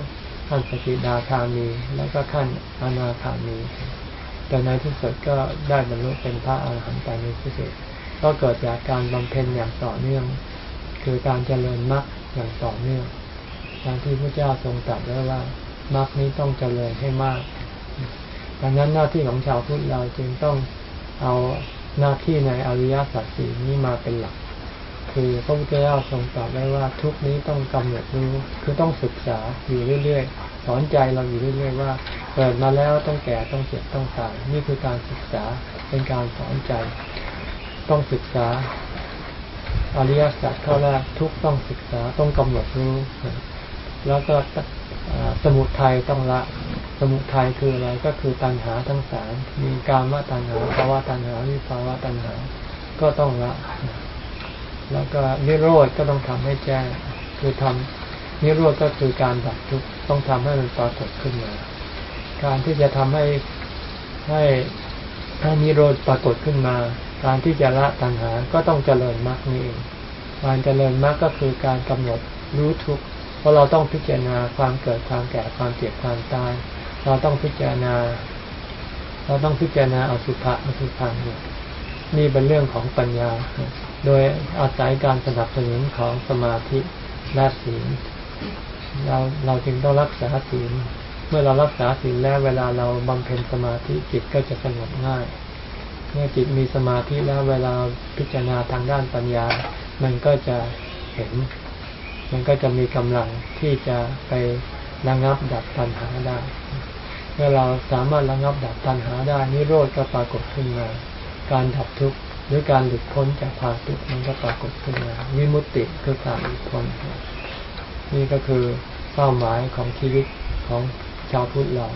ขั้นสกิดาคามี แล้วก็ขั้นอนาคามีแต่ในที่สุดก็ได้บรรลุเป็นพระอรหันต์ไปในที่สุดก็เกิดจากการบำเพ็ญอย่างต่อเนื่อง คือการเจริญมรรคอย่างต่อเนื่องดังที่พระเจ้าทรงตรัสไว้ว่ามรรคนี้ต้องเจริญให้มาก ดังนั้นหน้าที่ของชาวพุทธเราจึงต้องเอาหน้าที่ในอริยสัจสี่นี้มาเป็นหลัก คือพระพุทธเจ้าทรงตรัสไว้ว่าทุกนี้ต้องกำหนดรู้คือต้องศึกษาอยู่เรื่อยๆ สอนใจเราอยู่เรื่อย ๆ ว่าเกิดมาแล้วต้องแก่ต้องเจ็บต้องตายนี่คือการศึกษาเป็นการสอนใจ ต้องศึกษาอริยสัจข้อแรกทุกต้องศึกษาต้องกำหนดรู้ แล้วก็สมุทัยต้องละ สมุทัยคืออะไรก็คือตัณหาทั้งสามมีการว่าตัณหาภาวะตัณหาวิภาวะตัณหา ก็ต้องละ แล้วก็นิโรธก็ต้องทำให้แจ้งคือทำนิโรธก็คือการดับทุกข์ต้องทำให้มันปรากฏขึ้นมาการที่จะทำให้ให้ให้นิโรธปรากฏขึ้นมา การที่จะละตัณหาก็ต้องเจริญมรรคนี่เองการเจริญมรรคก็คือการกำหนดรู้ทุกข์เพราะเราต้องพิจารณาความเกิดความแก่ความเจ็บความตาย เราต้องพิจารณา เราต้องพิจารณาอสุภะอสุพังนี่เป็นเรื่องของปัญญา โดยอาศัยการสนับสนุนของสมาธิและศีลเราเราจึงต้องรักษาศีลเมื่อเรารักษาศีลแล้วเวลาเราบำเพ็ญสมาธิจิตก็จะสงบง่าย เมื่อจิตมีสมาธิแล้วเวลาพิจารณาทางด้านปัญญา มันก็จะเห็น มันก็จะมีกำลังที่จะไประงับดับตัณหาได้ เมื่อเราสามารถระงับดับตัณหาได้นิโรธก็ปรากฏขึ้นมา การดับทุกข์หรือการหลุดพ้นจากความทุกข์มันก็ปรากฏขึ้นมาวิมุตติคือการหลุดพ้นนี่ก็คือเป้าหมายของชีวิตของชาวพุทธเรา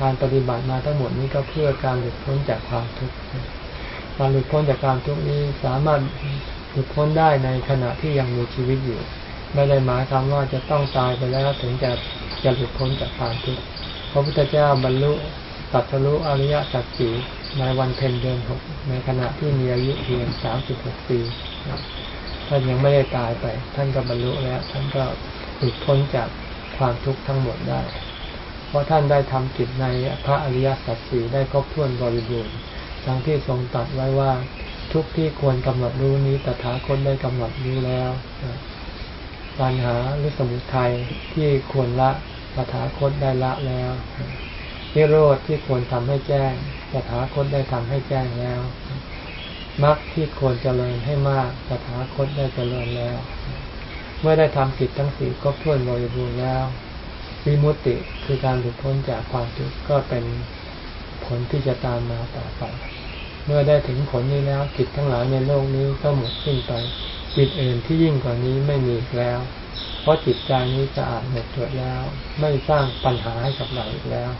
การปฏิบัติมาทั้งหมดนี้ก็เพื่อการหลุดพ้นจากความทุกข์การหลุดพ้นจากความทุกข์นี้สามารถหลุดพ้นได้ในขณะที่ยังมีชีวิตอยู่ ไม่ได้หมายความว่าจะต้องตายไปแล้วถึงจะจะหลุดพ้นจากความทุกข์ พระพุทธเจ้าบรรลุตัทะลุอริยสัจสีในวันเพ็ญเดือนหกในขณะที่มีอายุเพียงสามสิบหกปีท่านยังไม่ได้ตายไป ท่านก็บรรลุแล้ว ท่านก็หลุดพ้นจากความทุกข์ทั้งหมดได้ เพราะท่านได้ทำกิจในพระอริยสัจสี่ได้ครบถ้วนบริบูรณ์ดังที่ทรงตรัสไว้ว่าทุกที่ควรกำหนดรู้นี้ตถาคตได้กำหนดรู้แล้วปัญหาหรือสมุทัยที่ควรละ ตถาคตได้ละแล้วนิโรธที่ควรทำให้แจ้งตถาคตได้ทำให้แจ้งแล้วมรรคที่ควรเจริญให้มากตถาคตได้เจริญแล้ว เมื่อได้ทำกิจทั้งสี่ครบถ้วนบริบูรณ์แล้ว วิมุตติคือการหลุดพ้นจากความทุกข์ก็เป็นผลที่จะตามมาต่อไป เมื่อได้ถึงผลนี้แล้วกิจทั้งหลายในโลกนี้ก็หมดสิ้นไปกิจอื่นที่ยิ่งกว่านี้ไม่มีแล้ว เพราะจิตใจนี้สะอาดหมดจดแล้ว ไม่สร้างปัญหาให้กับเราอีกแล้ว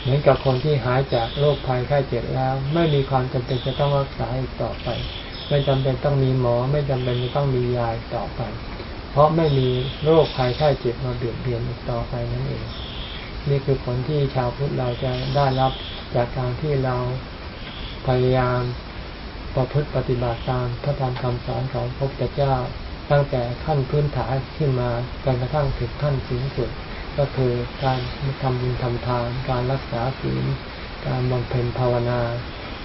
เหมือนกับคนที่หายจากโรคภัยไข้เจ็บแล้ว ไม่มีความจำเป็นจะต้องรักษาอีกต่อไป ไม่จำเป็นต้องมีหมอ ไม่จำเป็นจะต้องมียาต่อไป เพราะไม่มีโรคภัยไข้เจ็บมาเบียดเบียนอีกต่อไปนั่นเอง นี่คือผลที่ชาวพุทธเราจะได้รับจากการที่เราพยายามประพฤติปฏิบัติตามพระธรรมคำสอนของพระพุทธเจ้า ตั้งแต่ขั้นพื้นฐานขึ้นมาจนกระทั่งถึงขั้นสูงสุด ก็คือการทำบุญทำทาน การรักษาศีล การบำเพ็ญภาวนา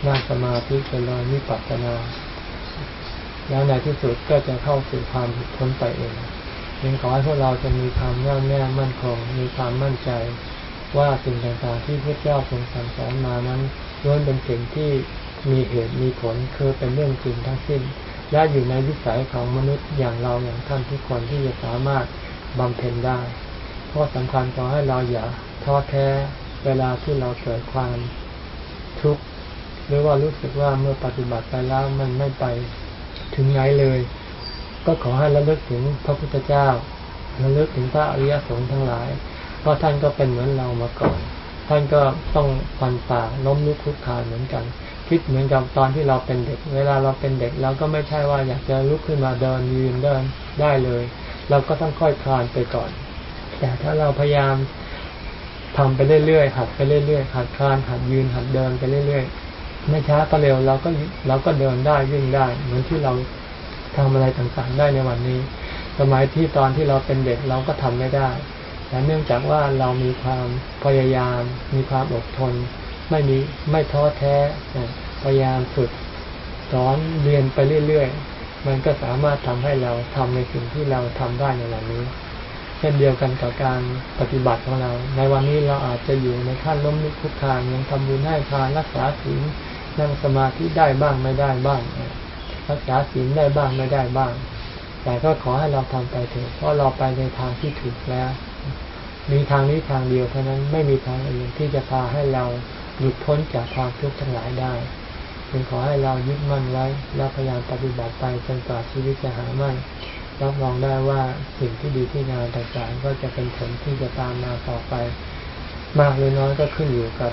นั่งสมาธิเจริญวิปัสสนา แล้วในที่สุดก็จะเข้าสู่ความหลุดพ้นไปเองยังขอให้พวกเราจะมีความแน่วแน่มั่นคง มีความมั่นใจ ว่าสิ่งต่างๆที่พระเจ้าทรงสั่งสอนมานั้นล้วนเป็นสิ่งที่มีเหตุมีผลคือเป็นเรื่องจริงทั้งสิ้น และอยู่ในวิสัยของมนุษย์อย่างเราอย่างท่านทุกคนที่จะสามารถบำเพ็ญได้ เพราะสำคัญขอให้เราอย่าท้อแท้เวลาที่เราเกิดความทุกข์หรือว่ารู้สึกว่าเมื่อปฏิบัติไปแล้วมันไม่ไปถึงไหนเลย ก็ขอให้ระลึกถึงพระพุทธเจ้าระลึกถึงพระอริยสงฆ์ทั้งหลาย เพราะท่านก็เป็นเหมือนเรามาก่อน ท่านก็ต้องฟันฝ่าล้มลุกคลุกคลานเหมือนกัน คิดเหมือนกับตอนที่เราเป็นเด็ก เวลาเราเป็นเด็กเราก็ไม่ใช่ว่าอยากจะลุกขึ้นมาเดินยืนเดินได้เลย เราก็ต้องค่อยคลานไปก่อน แต่ถ้าเราพยายามทำไปเรื่อยๆหัดไปเรื่อยๆหัดคลานหัดยืนหัดเดินไปเรื่อยๆไม่ช้าก็เร็วเราก็เราก็เดินได้วิ่งได้ เหมือนที่เราทำอะไรต่างๆได้ในวันนี้ สมัยที่ตอนที่เราเป็นเด็กเราก็ทำไม่ได้แต่เนื่องจากว่าเรามีความพยายาม มีความอดทน ไม่มีไม่ท้อแท้พยายามฝึกสอนเรียนไปเรื่อยๆ มันก็สามารถทำให้เราทำในสิ่งที่เราทำได้ในวันนี้ เช่นเดียวกันกับการปฏิบัติของเรา ในวันนี้เราอาจจะอยู่ในขั้นล้มลุกคลุกคานยังทำบุญให้ทานรักษาศีลนั่งสมาธิได้บ้างไม่ได้บ้าง รักษาศีลได้บ้างไม่ได้บ้าง แต่ก็ขอให้เราทำไปเถอะเพราะเราไปในทางที่ถูกแล้ว มีทางนี้ทางเดียวเท่านั้นไม่มีทางอื่นที่จะพาให้เรา หลุดพ้นจากความทุกข์ทั้งหลายได้จึงขอให้เรายึดมั่นไว้แล้วพยายามปฏิบัติไปจนกว่าชีวิตจะหาไม่รับรองได้ว่าสิ่งที่ดีที่งามต่างๆ ก็จะเป็นผลที่จะตามมาต่อไป มากหรือน้อยก็ขึ้นอยู่กับ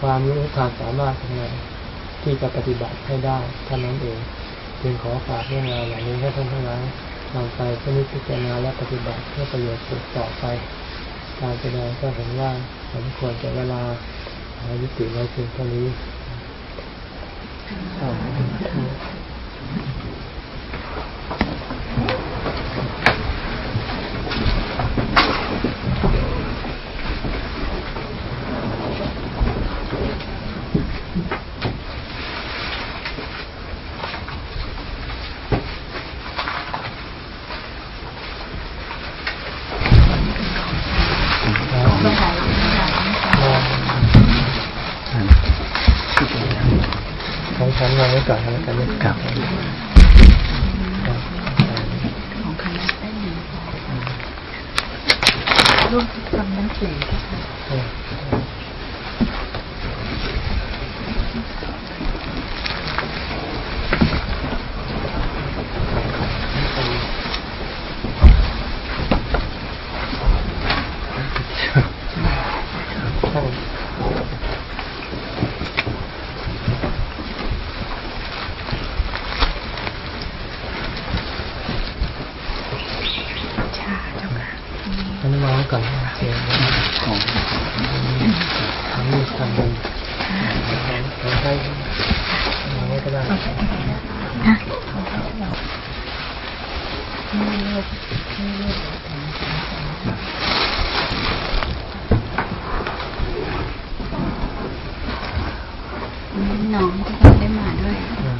ความรู้ความสามารถของเราที่จะปฏิบัติให้ได้เท่านั้นเองจึงขอฝากเรื่องราวเหล่านี้ให้ท่านทั้งหลายนำไปพิจารณาและปฏิบัติเพื่อประโยชน์สุดต่อไป การแสดงก็เห็นว่าสมควรจะเวลา ยุติไว้เพียงเท่านี้ ขอ งฉันวางไว้ก่อนแล้วกันนะครับของคณะได้หนึ่งร่วมทำหนังสือค่ะ ชาเจ้าค่ะ อันนี้วางไว้ก่อนเสียงของทำนี่ทำบุญขอให้วางไว้ก็ได้ นะ น้องก็ยังได้มาด้วย อืม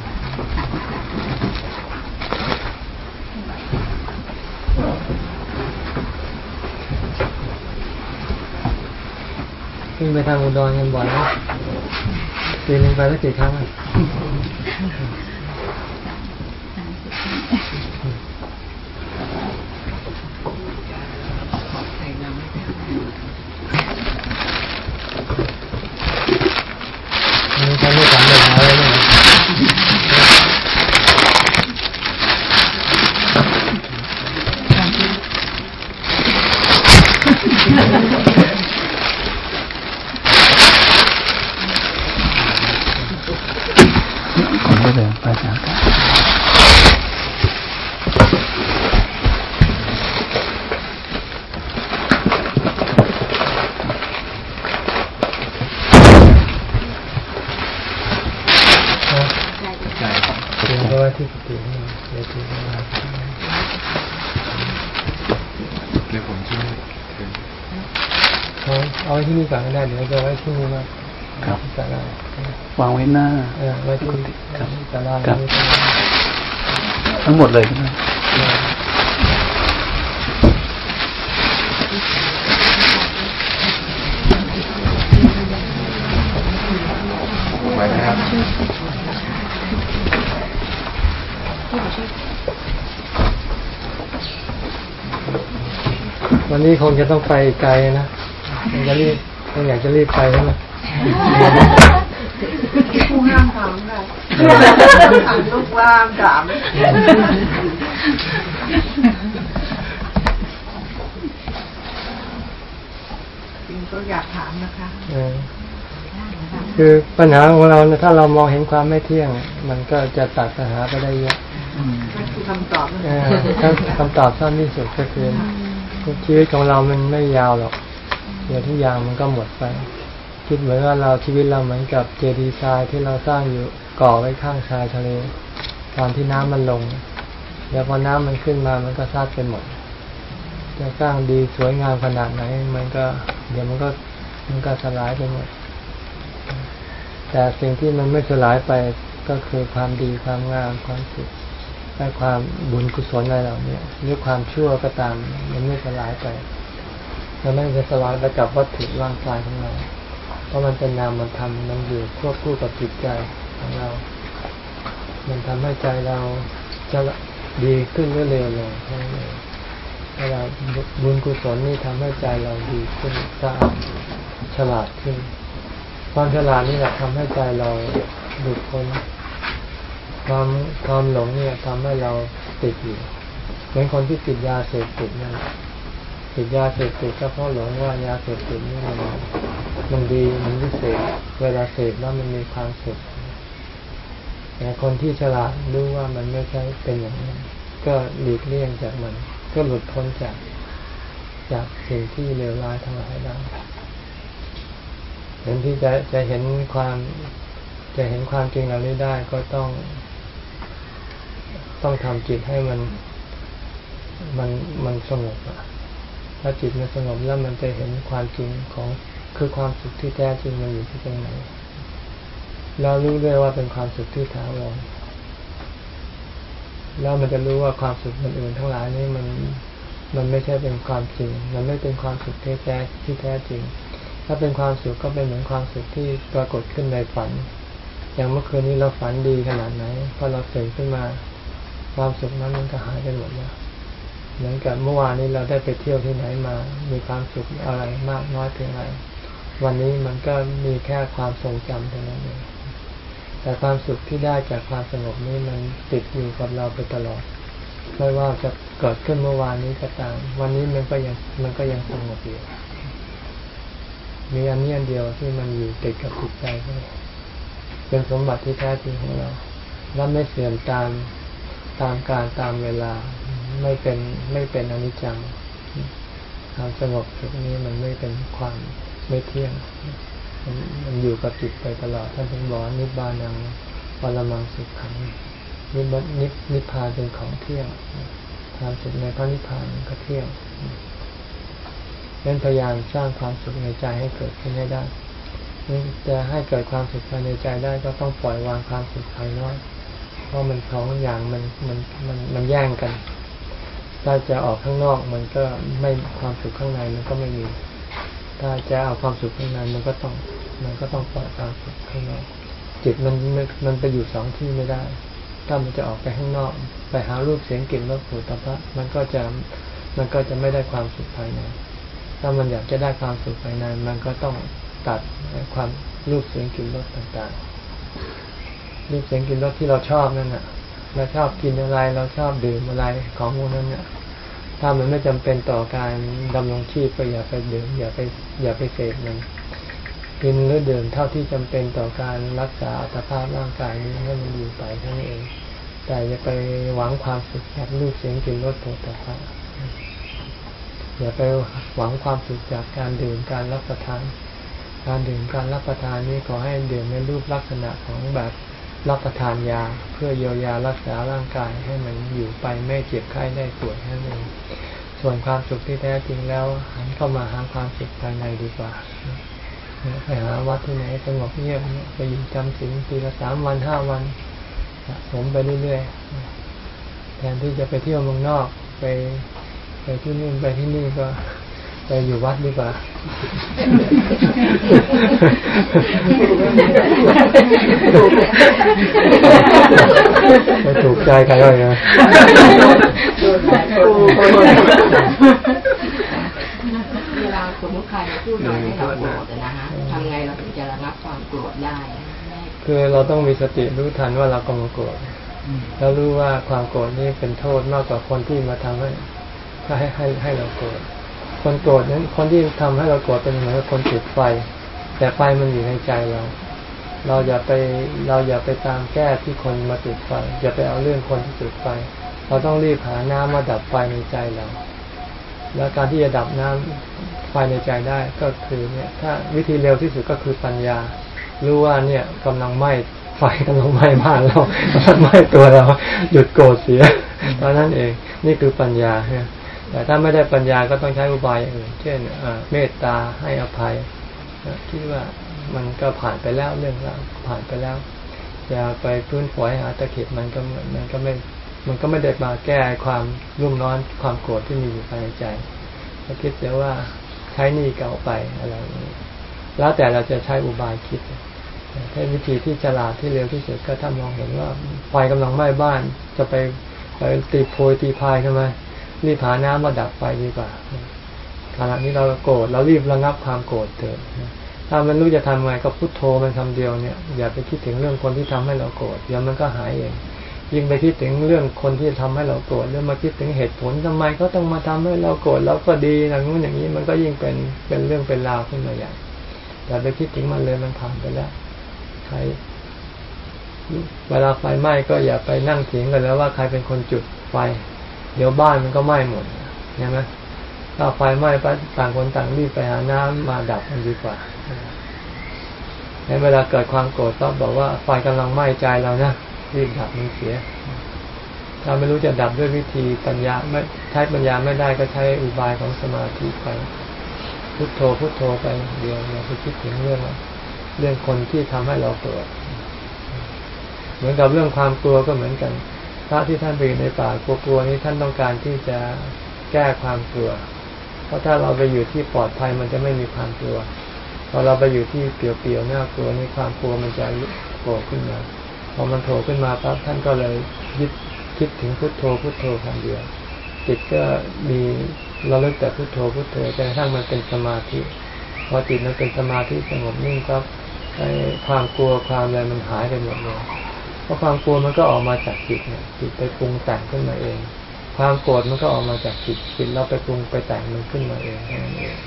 วิ่ง ไปทางอุดรกันบ่อยนะปีนึงไปสักกี่ครั้งอะ ใส่น้ำไม่ได้ อันนี้ฉันไม่สำเร็จมาแล้วเนี่ย คนก็เดินไปทางกัน ใช่เพียงเพราะว่าที่ปกตินี่เวทีของเรา เดี๋ยวผมช่วย เอาเอาไว้ ที่นี่ก่อนก็ได้เดี๋ยวจะไว้ที่นี่มาครับศาลาวางไว้หน้าเออไว้ที่ครับศาลาครับนี้ทั้งหมดเลยก็ได้ไว้นะครับวันนี้คงจะต้องไปไกลนะ คงจะรีบคงอยากจะรีบไปใช่ไหมผู้ห้ามถามได้ถามลูกว่ามถามจริงก็อยากถามนะคะเออคือปัญหาของเราเนี่ยถ้าเรามองเห็นความไม่เที่ยง มันก็จะตัดปัญหาไปได้เยอะนั่นคือคำตอบนะเออถ้าคำตอบสั้นที่สุดก็คือชีวิตของเรามันไม่ยาวหรอก เดี๋ยวทุกอย่างมันก็หมดไป คิดเหมือนว่าเราชีวิตเราเหมือนกับเจดีย์ทรายที่เราสร้างอยู่ก่อไว้ข้างชายทะเล ตอนที่น้ำมันลง เดี๋ยวพอน้ำมันขึ้นมามันก็ซัดไปหมด จะสร้างดีสวยงามขนาดไหน มันก็ เดี๋ยวมันก็มันก็สลายไปหมด แต่สิ่งที่มันไม่สลายไปก็คือความดีความงามความสุขและความบุญกุศลอะไรเหล่านี้หรือความชั่วก็ตามมันไม่สลายไป มันไม่จะสลายไปกับวัตถุร่างกายของเรา เพราะมันเป็นนามมันทำมันอยู่ควบคู่กับจิตใจของเรา มันทำให้ใจเราจะดีขึ้นหรือเลวลงเองเวลาบุญกุศลนี่ทำให้ใจเราดีขึ้นสะอาดฉลาดขึ้น ความฉลาดนี่แหละทำให้ใจเราหลุดพ้นความความหลงเนี่ยทำให้เราติดอยู่เหมือนคนที่ติดยาเสพติดนั่นแหละ ติดยาเสพติดก็เพราะหลงว่ายาเสพติดนี่มันมันดีมันวิเศษ เวลาเสพแล้วมันมีความสุขแต่คนที่ฉลาดรู้ว่ามันไม่ใช่เป็นอย่างนั้นก็หลีกเลี่ยงจากมัน ก็หลุดพ้นจากจากสิ่งที่เลวร้ายทั้งหลายได้เห็นที่จะจะเห็นความจะเห็นความจริงเหล่านี้ได้ก็ต้อง ต้องทำจิตให้มันมันมันสงบอะ ถ้าจิตมันสงบแล้วมันจะเห็นความจริงของคือความสุขที่แท้จริงมันอยู่ที่ตรงไหนแล้วรู้ด้วยว่าเป็นความสุขที่ถาวรแล้วมันจะรู้ว่าความสุขมันอื่นทั้งหลายนี้มันมันไม่ใช่เป็นความจริง มันไม่เป็นความสุขที่แท้ที่แท้จริง ถ้าเป็นความสุขก็เป็นเหมือนความสุขที่ปรากฏขึ้นในฝัน อย่างเมื่อคืนนี้เราฝันดีขนาดไหนพอเราตื่นขึ้นมา ความสุขนั้นมันก็หายไปหมดแล้ว เหมือนกับเมื่อวานนี้เราได้ไปเที่ยวที่ไหนมา มีความสุขอะไรมากน้อยเพียงไรวันนี้มันก็มีแค่ความทรงจำเท่านั้นเองแต่ความสุขที่ได้จากความสงบนี้มันติดอยู่กับเราไปตลอดไม่ว่าจะเกิดขึ้นเมื่อวานนี้ก็ตาม วันนี้มันก็ยังมันก็ยังสงบอยู่มีอันนี้อันเดียวที่มันอยู่ติดกับจิตใจเราเป็นสมบัติที่แท้จริงของเรา และไม่เสื่อมตามตามการตามเวลา ไม่เป็นไม่เป็นอนิจจังความสงบสุขนี้มันไม่เป็นความไม่เที่ยงมันมันอยู่กับจิตไปตลอดท่านถึงบอกนิบานังปรมังสุขขังนิบนินิพพานเป็นของเที่ยงความสุขในพระนิพพานก็เที่ยงนั้นพยายามสร้างความสุขในใจให้เกิดขึ้นให้ได้จะให้เกิดความสุขภายในใจได้ก็ต้องปล่อยวางความสุขภายนอก เพราะมันสองอย่างมันมันมันมันแย่งกัน ถ้าจะออกข้างนอกมันก็ไม่ความสุขข้างในมันก็ไม่มี ถ้าจะเอาความสุขข้างในมันก็ต้อง มันก็ต้องปล่อยความสุขข้างนอกจิตมันมันไปอยู่สองที่ไม่ได้ ถ้ามันจะออกไปข้างนอก ไปหารูปเสียงกลิ่นรสผลิตภัณฑ์มันก็จะมันก็จะไม่ได้ความสุขภายใน ถ้ามันอยากจะได้ความสุขภายใน มันก็ต้องตัดความรูปเสียงกลิ่นรสต่างๆ รูปเสียงกลิ่นรสที่เราชอบนั่นน่ะ เราชอบกินอะไร เราชอบดื่มอะไรของพวกนั้นเนี่ยถ้ามันไม่จำเป็นต่อการดำรงชีพก็อย่าไปดื่มอย่าไปอย่าไปเสพมันกินหรือดื่มเท่าที่จำเป็นต่อการรักษาสภาพร่างกายนี้ให้มันอยู่ไปเท่านั้นเอง แต่อย่าไปหวังความสุขจากรูปเสียงกลิ่นรสโผฏฐัพพะอย่าไปหวังความสุขจากการดื่มการรับประทาน การดื่มการรับประทานนี้ขอให้ดื่มในรูปลักษณะของแบบ รับประทานยาเพื่อเยียวยารักษาร่างกายให้มันอยู่ไปไม่เจ็บไข้ได้ป่วยนั่นเองส่วนความสุขที่แท้จริงแล้วหันเข้ามาหาความสุขภายในดีกว่าไปหาวัดที่ไหนสงบเงียบไปอยู่จำศีลปีละสามวันห้าวันสะสมไปเรื่อยๆแทนที่จะไปเที่ยวเมืองนอกไปไปที่นู่นไปที่นี่ก็ ไปอยู่วัดดีกว่าไปถูกใจใครเลยนะเวลาสมมติใครพูดอะไรให้เราโกรธนะฮะทำไงเราถึงจะระงับความโกรธได้ คือเราต้องมีสติรู้ทันว่าเรากำลังโกรธแล้วรู้ว่าความโกรธนี่เป็นโทษมากกว่าคนที่มาทำให้ให้ให้ให้เราโกรธ คนโกรธนั้นคนที่ทำให้เราโกรธเป็นเหมือนคนจุดไฟ แต่ไฟมันอยู่ในใจเรา เราอย่าไปเราอย่าไปตามแก้ที่คนมาจุดไฟอย่าไปเอาเรื่องคนที่จุดไฟ เราต้องรีบหาน้ำมาดับไฟในใจเรา แล้วการที่จะดับน้ำไฟในใจได้ก็คือเนี่ย ถ้าวิธีเร็วที่สุดก็คือปัญญารู้ว่าเนี่ยกำลังไหม้ไฟกำลังไหม้บ้านเรากำลังไหม้ตัวเราหยุดโกรธเสียตอนนั้นเอง นี่คือปัญญาเนี่ย แต่ถ้าไม่ได้ปัญญาก็ต้องใช้อุบายอย่างอื่น เช่นเมตตาให้อภัยคิดว่ามันก็ผ่านไปแล้วเรื่องราวผ่านไปแล้วอย่าไปพื้นฝอยหาตะเข็บมันก็มันก็ไม่มันก็ไม่ได้มาแก้ความรุ่มร้อนความโกรธที่มีอยู่ภายในใจก็คิดแต่ว่าใช้นี่เก่าไปอะไรอย่างนี้ แล้วแต่เราจะใช้อุบายคิดถ้าวิธีที่ฉลาดที่เร็วที่สุดก็ถ้ามองเห็นว่าไฟกำลังไหม้บ้าน จะไปไปตีโพยตีพายทำไม รีบหาน้ำมาดับไฟดีกว่าขณะนี้เราโกรธเรารีบระงับความโกรธเถิดถ้ามันรู้จะทำไงก็พุโทโธมันคำเดียวเนี่ยอย่าไปคิดถึงเรื่องคนที่ทำให้เราโกรธเดี๋ยวมันก็หายเองยิ่งไปคิดถึงเรื่องคนที่ทำให้เราโกรธเรื่องมาคิดถึงเหตุผลทำไมเขาต้องมาทำให้เราโกรธเราก็ดีอย่างนู้นอย่างนี้มันก็ยิ่งเป็นเป็นเรื่องเป็นราวขึ้นมาอย่างอย่าไปคิดถึงมันเลยมันผ่านไปแล้วใครเวลาไฟไหม้ก็อย่าไปนั่งเถียงกันแล้วว่าใครเป็นคนจุดไฟ เดี๋ยวบ้านมันก็ไหม้หมดใช่ไหมถ้าไฟไหม้ไปต่างคนต่างรีบไปหาน้ำมาดับมันดีกว่าในเวลาเกิดความโกรธก็บอกว่าไฟกำลังไหม้ใจเรานะรีบดับมันเสีย ถ้าไม่รู้จะดับด้วยวิธีปัญญาไม่ใช้ปัญญาไม่ได้ก็ใช้อุบายของสมาธิไปพุโทโธพุโทโธไปเดียวอย่าไปคิดถึงเรื่องเรื่องคนที่ทำให้เราโกรธเหมือนกับเรื่องความกลัวก็เหมือนกัน ระที่ท่านไปอยู่ในป่ากลัวๆนี้ท่านต้องการที่จะแก้ความกลัว เพราะถ้าเราไปอยู่ที่ปลอดภัยมันจะไม่มีความกลัวพอเราไปอยู่ที่เปลี่ยวๆน่ากลัวนี่ความกลัวมันจะโผล่ขึ้นมาพอมันโผล่ขึ้นมาปั๊บท่านก็เลยยึดคิดถึงพุทโธพุทโธคำเดียวจิตก็มีเราเลิกแต่พุทโธพุทโธจนกระทั่งมันเป็นสมาธิพอจิตมันเป็นสมาธิสงบนิ่งปั๊บความกลัวความอะไรมันหายไปหมดเลย เพราะความกลัวมันก็ออกมาจากจิตเนี่ยจิตไปปรุงแต่งขึ้นมาเอง ความโกรธมันก็ออกมาจากจิตจิตเราไปปรุงไปแต่งมันขึ้นมาเองนั่นเอง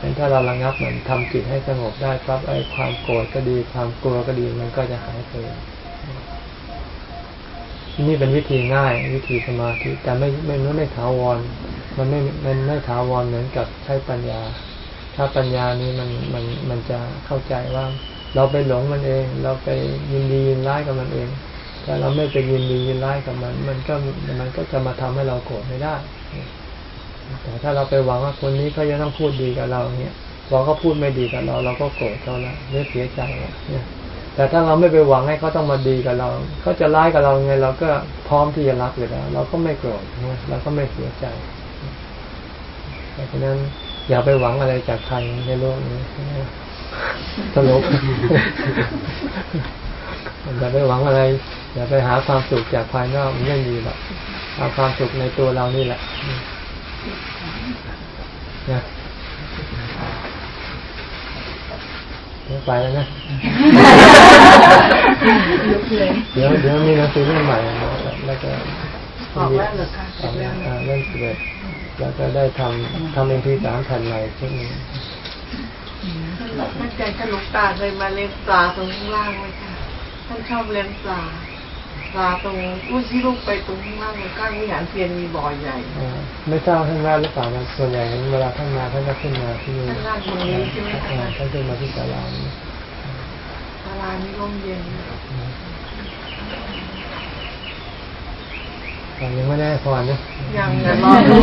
งั้นถ้าเราระงับมันทำจิตให้สงบได้ปั๊บไอ้ความโกรธก็ดี ความกลัวก็ดีมันก็จะหายไปนี่เป็นวิธีง่าย วิธีสมาธิแต่ไม่ไม่ไม่ถาวร มันไม่มันไม่ถาวรเหมือนกับใช้ปัญญา ถ้าปัญญานี้มันมันมันจะเข้าใจว่า เราไปหลงมันเอง เราไปยินดียินร้ายกับมันเองถ้าเราไม่ไปยินดียินร้ายกับมัน มันก็มันก็จะมาทำให้เราโกรธไม่ได้แต่ถ้าเราไปหวังว่าคนนี้เขาจะต้องพูดดีกับเราเนี่ยพอเขาพูดไม่ดีกับเรา เราก็โกรธเขาละหรือเสียใจเนี่ยแต่ถ้าเราไม่ไปหวังให้เขาต้องมาดีกับเราเขาจะร้ายกับเราไงเราก็พร้อมที่จะรับอยู่แล้วเราก็ไม่โกรธนะเราก็ไม่เสียใจเพราะฉะนั้นอย่าไปหวังอะไรจากใครในโลกนี้ ตลกอย่าไปหวังอะไร อย่าไปหาความสุขจากภายนอกมันไม่ดีหรอกเอาความสุขในตัวเรานี่แหละนะเดี๋ยวไปแล้วนะเดี๋ยวเดี๋ยวมีหนังสือเล่มใหม่มาแล้วก็ออกแล้วเหรอคะออกแล้วอ่าเล่มสิบเอ็ดแล้วก็ได้ทำทำเอ็มพีสามแผ่นใหม่ชุดหนึง ท่านใจท่านหลวงตาเคยมาเลี้ยงปลาตรงข้างล่างไหมคะท่านชอบเลี้ยงปลาปลาตรงอุ้ยที่ลูกไปตรงข้างล่างเลยก้างวิหารเพียรมีบ่อใหญ่อ่าไม่ทราบท่านว่าหรือเปล่านะส่วนใหญ่เวลาท่านมาท่านจะขึ้นมาที่นี่ข้างล่างตรงนี้ใช่ไหมอ่าคะท่านขึ้นมาที่ศาลานี้ศาลานี้ร่มเย็นอ่ายังไม่ได้พรนะยังนะรอดู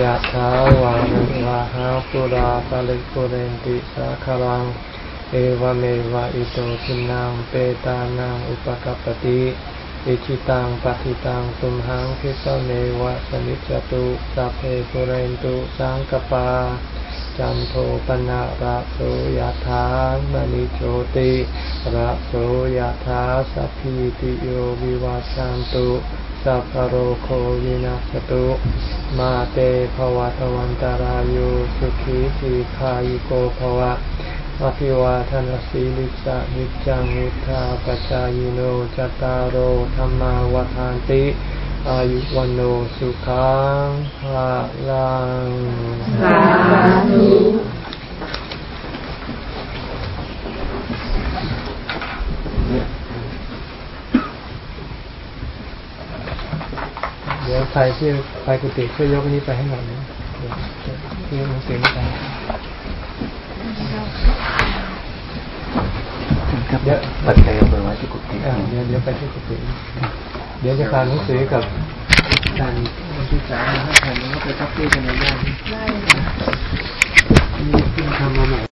ยะถาวานุวาหาปุราปาลิกุเรนติสาคารัง เอวเมวะอิโตทินังเปตานังอุปกัปติอิชิตังปฏิตังตุมหังคิสเมวะสมิจตุสัพเพปุเรนตุสังกปาจันโทปนะระโสยถามณิโชติระโสยถาสัพพิติโยวิวัชชันตุ สัพพะโรโควินัสตุ มาเตภวัตวันตารายโยสุขีทีขายโกภวะอภิวาทนาสีลิสะนิจังมุทาปจายโนจตารโอธรรมาวทานติ อายุวันโนสุขังภาลังสาธุ ดี๋ยวใครที่ไปกุฏิช่วยยกนี้ไปให้หน่อยนะยกหนังสือไปเดี๋ยวปัจจัยไปไว้ที่กุฏิเดี๋ยวเดี๋ยวไปที่กุฏิเดี๋ยวจะพาหนังสือกับการศึกษาให้ผมแล้วก็ไปทับที่กันในย่านนี่เพิ่ทำมาใหม่